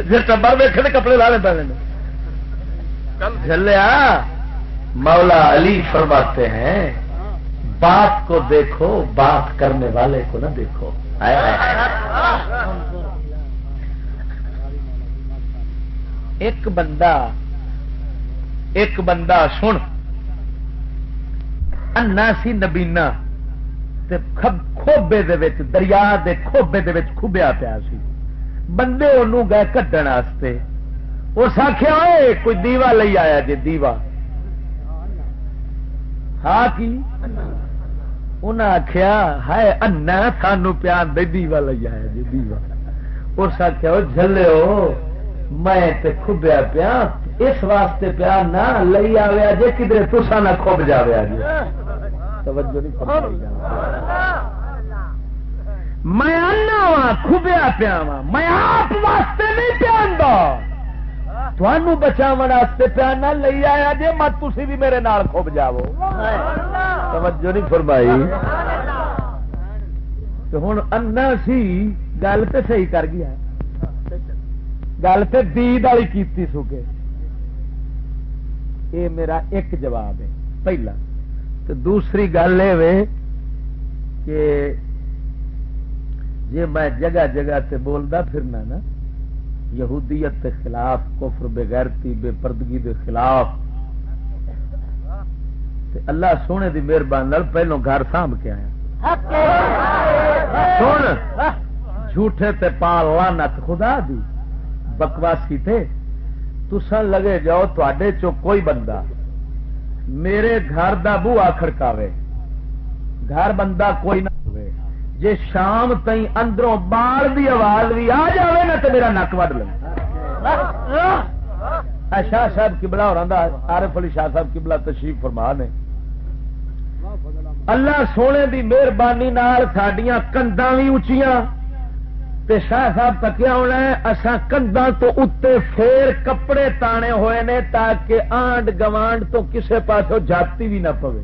جی ٹبر ویکے تو کپڑے لانے پینے چلیا مولا علی فرماتے ہیں بات کو دیکھو بات کرنے والے کو نہ دیکھو۔ ایک بندہ ایک بندہ سن انا سی نبینا کھوبے دریا دے کھوبے دے کھبیا پیا سی۔ بندے انہوں گئے کٹن اس آخیا کوئی دیوا لئی آیا جی دیوا؟ ہاں کی؟ انہیں آخیا ہے انا سانو پیار دے دیوا لئی آیا جی دیوا؟ اس آخیا جلے میں کھبیا پیا اس واسطے پیا نہ لئی آیا جی کدھر تسا نہ کھب جایا جی میں آنا وا کھبیا پیا وا میں آپ واسطے نہیں پیا تھانو بچاو واسطے پیا نہ لئی آیا جی مت تھی بھی میرے نال کھب جاو توجہ نہیں فرمائی۔ ہوں انا سی، گل تو صحیح کر گیا۔ گل تو دید والی کی سوکے یہ میرا ایک جواب ہے، پہلا۔ تو دوسری گل یہ کہ جی میں جگہ جگہ تے بولدا پھرنا نا، یہودیت کے خلاف، کفر بغیرتی بے پردگی دے خلاف۔ تے اللہ سونے دی مہربانی پہلو گھر سانب کے آیا۔ سن، جھوٹے تے پال لانت خدا دی، بکواسی تھے تسا لگے جاؤ تے کوئی بندہ میرے گھر دا بو آخر کاوے گھر بندہ کوئی نہ ہوئے جے شام تئی اندروں بال دی آواز بھی آ جائے نا تو میرا نک وڈ لگ شاہ صاحب کبلا اور آرف علی شاہ صاحب کبلا تشریف فرما نے۔ اللہ سونے دی مہربانی سڈیا کندا بھی اچیاں تے شاہ صاحب تکیا ہونا ہے اصا کندا تو اتنے پھر کپڑے تانے ہوئے نے تاکہ آنڈ گوانڈ تو کسے پاسوں جاتی بھی نہ پوے۔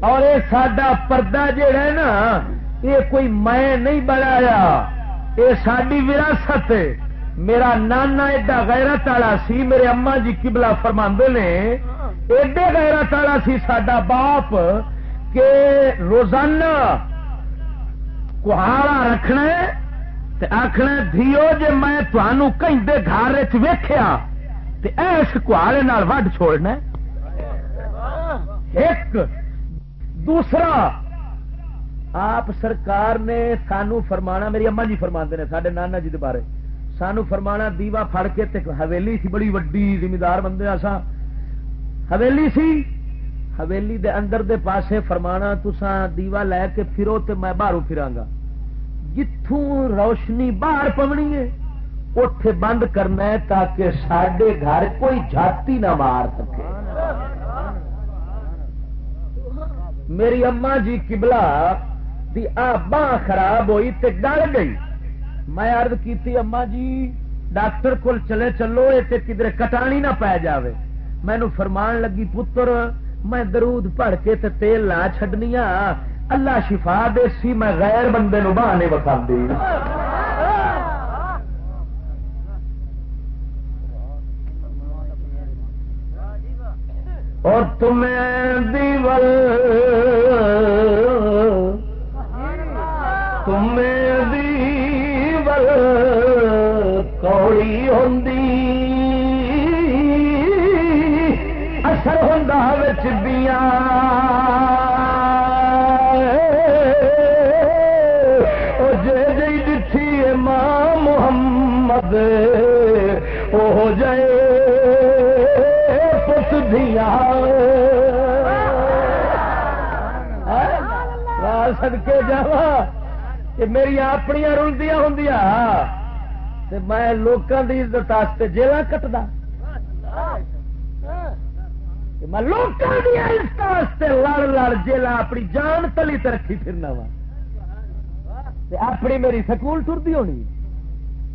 اور یہ سڈا پردہ جہا ہے نا، یہ کوئی میں نہیں بنایا۔ یہ ساری وراثت میرا نانا ایڈا غیرت والا سی، میرے اما جی کبلا فرما نے، ایڈے غیرت والا سی سڈا باپ کہ روزانہ کہاڑا رکھنا آخنا دھیو جی میں تمہوں کہیں گھر ویخیا ایس کہاڑے وڈ چھوڑنا ایک، دوسرا، آپ سرکار نے سانو فرمانا، میری اما جی فرما نے سڈے نانا جی بارے۔ سانو فرمانا، دیوا فڑ کے حویلی سی، بڑی وڈی زمیندار بندے آسا حویلی سی حویلی دے اندر دے پاسے فرمانا تسا دیوا لے کے پھرو تے میں باہر پھرا گا جتوں روشنی باہر پونی ہے اٹھ بند کرنا ہے تاکہ سڈے گھر کوئی جاتی نہ مار سکے۔ میری اما جی کبلا دی باہ خراب ہوئی تے ڈر گئی۔ میں ارد کی اما جی ڈاکٹر کول چلے چلو یہ کدھر کٹانی نہ پی جائے مینو فرمان لگی، پتر میں درود پڑھ کے تے تیل لا چڈنی اللہ شفا دے سی، میں غیر بندے نو بہانے بتا اور تمہیں دیول تمہیں دیول کوڑی ہوں ہوں جی دھی ماں محمد وہ جائے پت دیا۔ سدکے جا میری اپنی رلدیا ہوں میں لوگوں کی عزت جیل کٹدا۔ میں لوگوں کی عزت لڑ لڑ جیل اپنی جان تلی رکھی پھرنا وا۔ اپنی میری سکول ٹرتی ہونی۔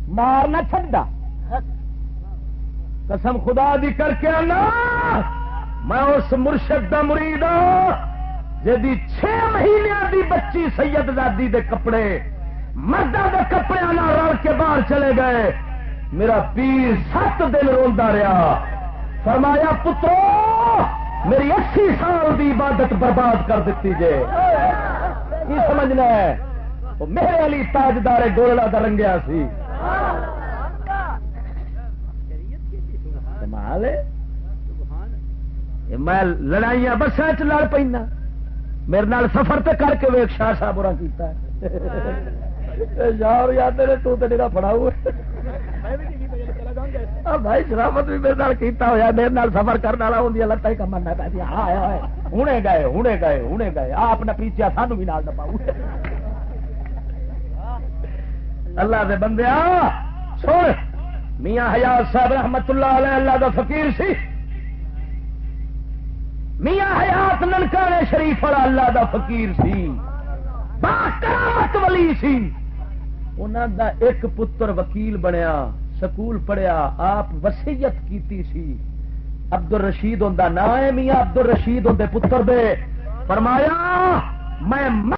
مارنا چڈا قسم خدا دی کر کے آنا۔ میں اس مرشد دا مرید ہوں جی چھ مہینے دی بچی سید زادی دے کپڑے۔ مردہ دے کپڑے رل کے باہر چلے گئے۔ میرا پیر سات دن روا رہا۔ فرمایا، پترو میری اسی سال دی عبادت برباد کر دیتی جے۔ کی سمجھنا ہے؟ میرے علی تاجدار گولڑا کا رنگیا سی۔ میں لڑائیاں بسا چ لڑ پہ میرے نال سفر تے کر کے ویک شاہ صاحب برا کیتا ہے۔ یار یاد نے تو تے میرا پڑا بھائی شرافت بھی میرے کیتا ہوا میرے نال سفر کرنے والا ہوں لتا ہی کم نہ پی ہاں, ہاں،, ہاں۔ ہوں گئے ہوں گئے ہوں گئے۔ آپ نے پیچھا سانو بھی نال نہ اللہ دے بندے چھوڑ میاں حیات صاحب رحمت اللہ علیہ، اللہ دا فقیر سی۔ میاں حیات ننکانے شریف والا، اللہ دا فقیر سی۔ کرامت ولی سی۔ انہوں دا ایک پتر وکیل بنیا۔ سکول پڑھیا، آپ وسیعت کیتی سی۔ عبد الرشید ہوں نا ہے، میاں عبد الرشید ہوں پتر دے۔ فرمایا، میں